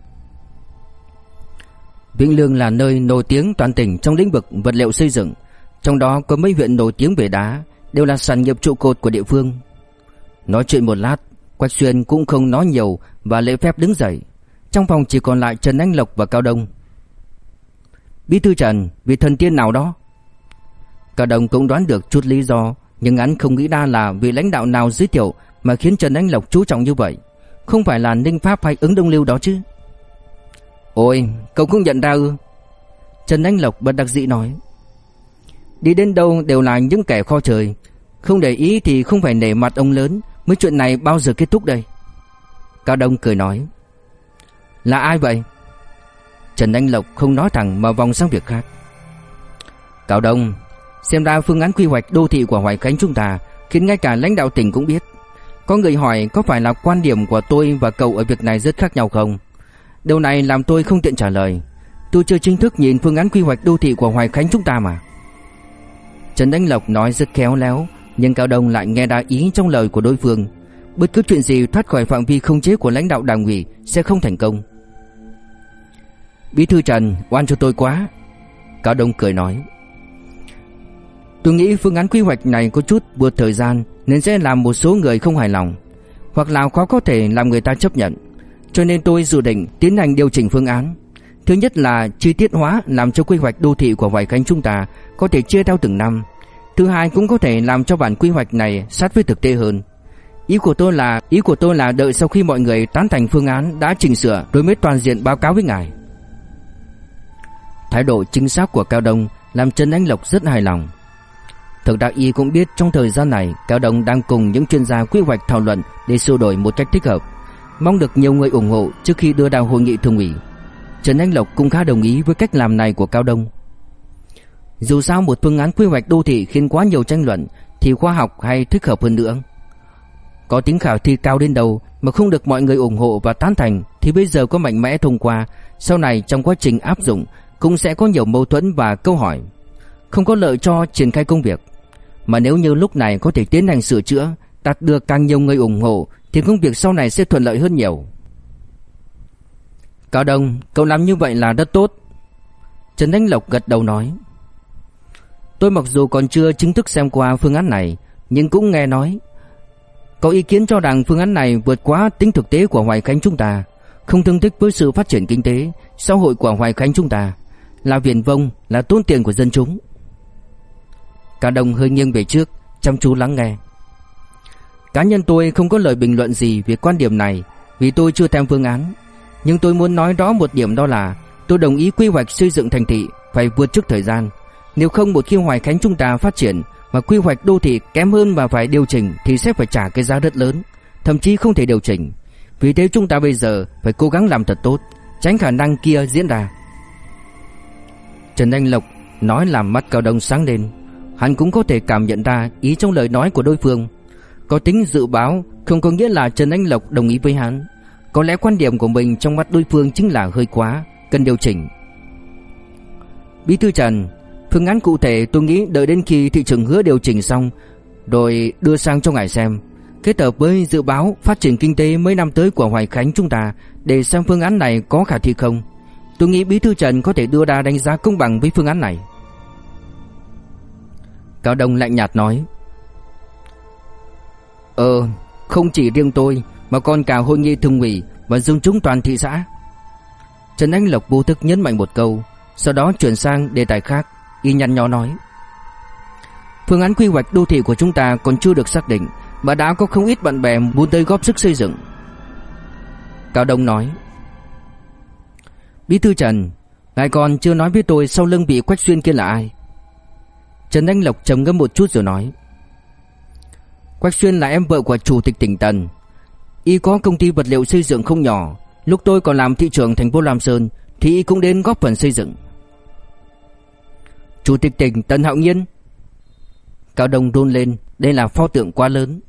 [SPEAKER 1] Vĩnh Lương là nơi nổi tiếng toàn tỉnh trong lĩnh vực vật liệu xây dựng, trong đó có mấy huyện nổi tiếng về đá, đều là sản nghiệp trụ cột của địa phương. Nói chuyện một lát, Quách Xuyên cũng không nói nhiều và lễ phép đứng dậy. Trong phòng chỉ còn lại Trần Anh Lộc và Cao Đông. Bí thư Trần, vị thần tiên nào đó? Cao Đông cũng đoán được chút lý do, nhưng hắn không nghĩ ra là vị lãnh đạo nào giới thiệu mà khiến Trần Anh Lộc chú trọng như vậy. Không phải là Ninh Pháp hay ứng Đông Lưu đó chứ? Ôi, cậu không nhận ra ư? Trần Anh Lộc bất đắc dĩ nói. Đi đến đâu đều là những kẻ kho trời, không để ý thì không phải nể mặt ông lớn, mấy chuyện này bao giờ kết thúc đây? Cao Đông cười nói. Là ai vậy? Trần Anh Lộc không nói thẳng mà vòng sang việc khác. Cao Đông, xem ra phương án quy hoạch đô thị của Hoài Khánh chúng ta khiến ngay cả lãnh đạo tỉnh cũng biết. Có người hỏi có phải là quan điểm của tôi và cậu ở việc này rất khác nhau không? Điều này làm tôi không tiện trả lời. Tôi chưa chính thức nhìn phương án quy hoạch đô thị của Hoài Khánh chúng ta mà. Trần Anh Lộc nói rất khéo léo, nhưng Cao Đông lại nghe ra ý trong lời của đối phương. Bất cứ chuyện gì thoát khỏi phạm vi không chế của lãnh đạo đảng ủy sẽ không thành công. Bí thư Trần, oan cho tôi quá. Cao Đông cười nói. Tôi nghĩ phương án quy hoạch này có chút vượt thời gian nên sẽ làm một số người không hài lòng, hoặc là khó có thể làm người ta chấp nhận. Cho nên tôi dự định tiến hành điều chỉnh phương án. Thứ nhất là chi tiết hóa làm cho quy hoạch đô thị của Hoài Khánh chúng ta có thể chia theo từng năm. Thứ hai cũng có thể làm cho bản quy hoạch này sát với thực tế hơn. Ý của tôi là ý của tôi là đợi sau khi mọi người tán thành phương án đã chỉnh sửa đối mới toàn diện báo cáo với ngài. Thái độ chính xác của Cao Đông làm Trần Anh Lộc rất hài lòng. Thực ra y cũng biết trong thời gian này Cao Đông đang cùng những chuyên gia quy hoạch thảo luận để sửa đổi một cách thích hợp, mong được nhiều người ủng hộ trước khi đưa vào hội nghị thường ủy. Trần Anh Lộc cũng khá đồng ý với cách làm này của Cao Đông. Dù sao một phương án quy hoạch đô thị khiến quá nhiều tranh luận, thì khoa học hay thích hợp hơn nữa. Có tính khả thi cao đến đâu mà không được mọi người ủng hộ và tán thành thì bây giờ có mạnh mẽ thông qua, sau này trong quá trình áp dụng cũng sẽ có nhiều mâu thuẫn và câu hỏi. Không có lợi cho triển khai công việc. Mà nếu như lúc này có thể tiến hành sửa chữa, đạt được càng nhiều người ủng hộ thì công việc sau này sẽ thuận lợi hơn nhiều. Cao Đông, cậu làm như vậy là rất tốt. Trần Anh Lộc gật đầu nói. Tôi mặc dù còn chưa chính thức xem qua phương án này, nhưng cũng nghe nói. Có ý kiến cho rằng phương án này vượt quá tính thực tế của Hoài Khánh chúng ta, không tương thích với sự phát triển kinh tế, xã hội của Hoài Khánh chúng ta, là viển vông, là tốn tiền của dân chúng. Cả đồng hơi nghiêng về trước, chăm chú lắng nghe. Cá nhân tôi không có lời bình luận gì về quan điểm này vì tôi chưa tham phương án. Nhưng tôi muốn nói rõ một điểm đó là tôi đồng ý quy hoạch xây dựng thành thị phải vượt trước thời gian. Nếu không một khi Hoài Khánh chúng ta phát triển mà quy hoạch đô thị kém hơn và phải điều chỉnh thì sẽ phải trả cái giá rất lớn, thậm chí không thể điều chỉnh. Vì thế chúng ta bây giờ phải cố gắng làm thật tốt, tránh khả năng kia diễn ra. Trần Anh Lộc nói làm mắt Cao Đông sáng lên. Hắn cũng có thể cảm nhận ra ý trong lời nói của đối phương. Có tính dự báo không có nghĩa là Trần Anh Lộc đồng ý với hắn. Có lẽ quan điểm của mình trong mắt đối phương chính là hơi quá, cần điều chỉnh. Bí thư Trần, phương án cụ thể tôi nghĩ đợi đến khi thị trường hứa điều chỉnh xong rồi đưa sang cho ngài xem. Kết hợp với dự báo phát triển kinh tế mấy năm tới của Hoài Khánh chúng ta để xem phương án này có khả thi không. Tôi nghĩ Bí thư Trần có thể đưa ra đánh giá công bằng với phương án này. Cao Đông lạnh nhạt nói. Ờ, không chỉ riêng tôi mà còn cả hội nghị thường ủy và dân chúng toàn thị xã. Trần Anh Lộc vô thức nhấn mạnh một câu, sau đó chuyển sang đề tài khác, y nhăn nhó nói. Phương án quy hoạch đô thị của chúng ta còn chưa được xác định, mà đã có không ít bạn bè muốn tới góp sức xây dựng. Cao Đông nói. Bí thư Trần, ngài còn chưa nói với tôi sau lưng vị Quách Xuyên kia là ai? Trần Anh Lộc trầm ngâm một chút rồi nói. Quách Xuyên là em vợ của chủ tịch tỉnh Tần. Y có công ty vật liệu xây dựng không nhỏ. Lúc tôi còn làm thị trưởng thành phố Lam Sơn thì y cũng đến góp phần xây dựng. Chủ tịch tỉnh Tần Hạo Nhiên. Cao Đông run lên, đây là pho tượng quá lớn.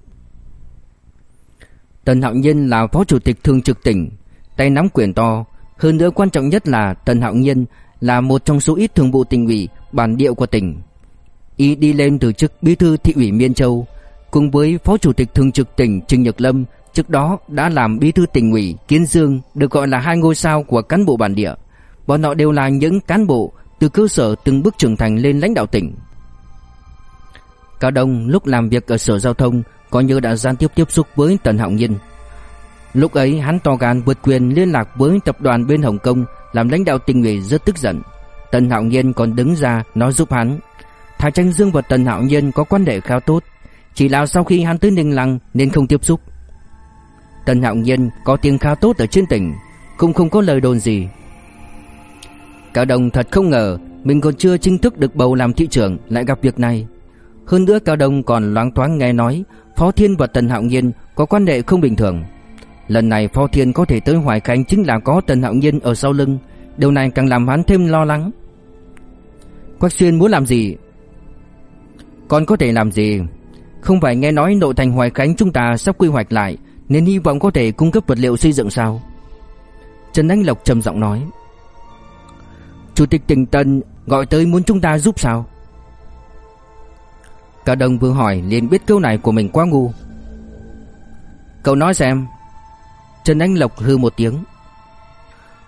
[SPEAKER 1] Tần Hạo Nhiên là phó chủ tịch thường trực tỉnh, tay nắm quyền to, hơn nữa quan trọng nhất là Tần Hạo Nhiên là một trong số ít thường vụ tỉnh ủy bản địa của tỉnh. Y đi lên từ chức bí thư thị ủy Miên Châu, cùng với phó chủ tịch thường trực tỉnh Trình Nhật Lâm, trước đó đã làm bí thư tỉnh ủy Kiến Dương, được gọi là hai ngôi sao của cán bộ bản địa. Bọn họ đều là những cán bộ từ cơ sở từng bước trưởng thành lên lãnh đạo tỉnh. Cao Đông lúc làm việc ở sở giao thông coi như đã gian tiếp tiếp xúc với Tần Hạo Nhiên. Lúc ấy hắn to gan vượt quyền liên lạc với tập đoàn bên Hồng Kông làm lãnh đạo tỉnh ủy rất tức giận. Tần Hạo Nhiên còn đứng ra nói giúp hắn. Thái Tranh Dương và Tần Hạo Nhiên có quan hệ khá tốt, chỉ là sau khi hắn tới Ninh Lăng nên không tiếp xúc. Tần Hạo Nhiên có tiếng khá tốt ở trên tỉnh, cũng không có lời đồn gì. Cao Đồng thật không ngờ mình còn chưa chính thức được bầu làm thị trưởng lại gặp việc này. Hơn nữa Cao đồng còn loáng thoáng nghe nói Phó Thiên và Tần Hạo Nhiên có quan hệ không bình thường. Lần này Phó Thiên có thể tới Hoài Khánh chính là có Tần Hạo Nhiên ở sau lưng, điều này càng làm hắn thêm lo lắng. Quách Xuyên muốn làm gì? Còn có thể làm gì? Không phải nghe nói nội thành Hoài Khánh chúng ta sắp quy hoạch lại nên hy vọng có thể cung cấp vật liệu xây dựng sao? Trần Anh Lộc trầm giọng nói. Chủ tịch tỉnh Tân gọi tới muốn chúng ta giúp sao? Cả đồng vừa hỏi, liền biết câu này của mình quá ngu. Cậu nói xem. Trần Anh Lộc hư một tiếng.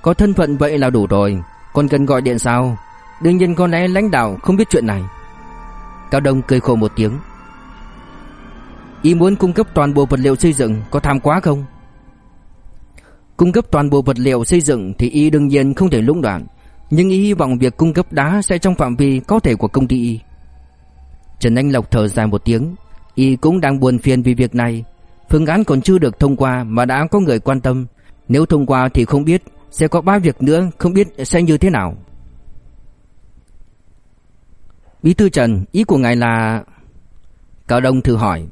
[SPEAKER 1] Có thân phận vậy là đủ rồi, Còn cần gọi điện sao? Đương nhiên con lẽ lãnh đạo không biết chuyện này. Cao Đông cười khổ một tiếng. Ý muốn cung cấp toàn bộ vật liệu xây dựng Có tham quá không? Cung cấp toàn bộ vật liệu xây dựng Thì y đương nhiên không thể lũng đoạn. Nhưng y hy vọng việc cung cấp đá Sẽ trong phạm vi có thể của công ty y. Trần Anh Lộc thở dài một tiếng. Y cũng đang buồn phiền vì việc này. Phương án còn chưa được thông qua mà đã có người quan tâm. Nếu thông qua thì không biết Sẽ có ba việc nữa không biết sẽ như thế nào. Bí thư Trần, Ý của ngài là? Cao Đông thử hỏi.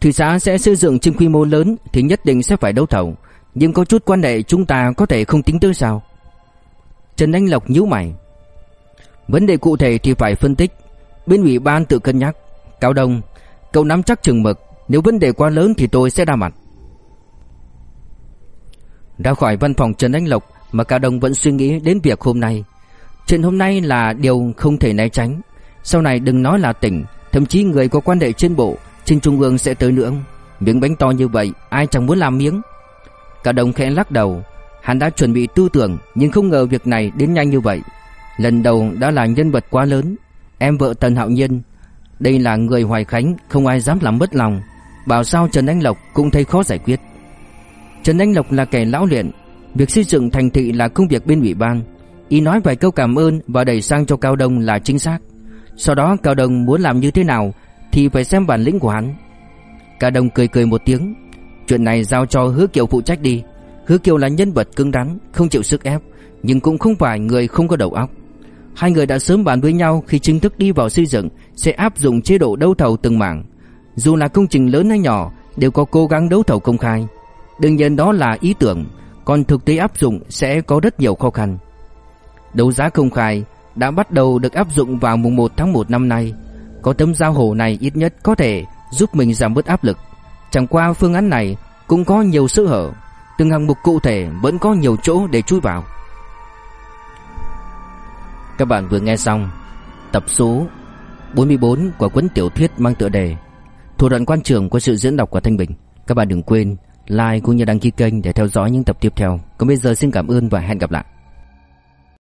[SPEAKER 1] Thị xã sẽ xây dựng trên quy mô lớn Thì nhất định sẽ phải đấu thầu. Nhưng có chút quan hệ chúng ta có thể không tính tới sao? Trần Anh Lộc nhíu mày. Vấn đề cụ thể thì phải phân tích. Bên ủy ban tự cân nhắc. Cao Đông, Cậu nắm chắc chừng mực. Nếu vấn đề quá lớn thì tôi sẽ ra mặt. Ra khỏi văn phòng Trần Anh Lộc Mà Cao Đông vẫn suy nghĩ đến việc hôm nay. Chuyện hôm nay là điều không thể né tránh. Sau này đừng nói là tỉnh, Thậm chí người có quan hệ trên bộ, Trên trung ương sẽ tới nữa. Miếng bánh to như vậy, Ai chẳng muốn làm miếng? Cao Đông khẽ lắc đầu. Hắn đã chuẩn bị tư tưởng, Nhưng không ngờ việc này đến nhanh như vậy. Lần đầu đã là nhân vật quá lớn. Em vợ Tần Hạo Nhiên, Đây là người Hoài Khánh, Không ai dám làm mất lòng. Bảo sao Trần Anh Lộc cũng thấy khó giải quyết. Trần Anh Lộc là kẻ lão luyện. Việc xây dựng thành thị là công việc bên ủy ban. Y nói vài câu cảm ơn Và đẩy sang cho Cao Đông là chính xác. Sau đó Cao Đông muốn làm như thế nào Thì phải xem bản lĩnh của hắn. Cao Đông cười cười một tiếng. Chuyện này giao cho Hứa Kiều phụ trách đi. Hứa Kiều là nhân vật cứng rắn Không chịu sức ép Nhưng cũng không phải người không có đầu óc Hai người đã sớm bàn với nhau khi chính thức đi vào xây dựng sẽ áp dụng chế độ đấu thầu từng mảng. Dù là công trình lớn hay nhỏ đều có cố gắng đấu thầu công khai. Đương nhiên đó là ý tưởng, còn thực tế áp dụng sẽ có rất nhiều khó khăn. Đấu giá công khai đã bắt đầu được áp dụng vào mùng 1 tháng 1 năm nay. Có tấm giao hồ này ít nhất có thể giúp mình giảm bớt áp lực. Chẳng qua phương án này cũng có nhiều sơ hở, từng hạng mục cụ thể vẫn có nhiều chỗ để chui vào. Các bạn vừa nghe xong tập số 44 của cuốn tiểu thuyết mang tựa đề Thủ đoạn quan trường của sự diễn đọc của Thanh Bình. Các bạn đừng quên like cũng như đăng ký kênh để theo dõi những tập tiếp theo. Còn bây giờ xin cảm ơn và hẹn gặp lại.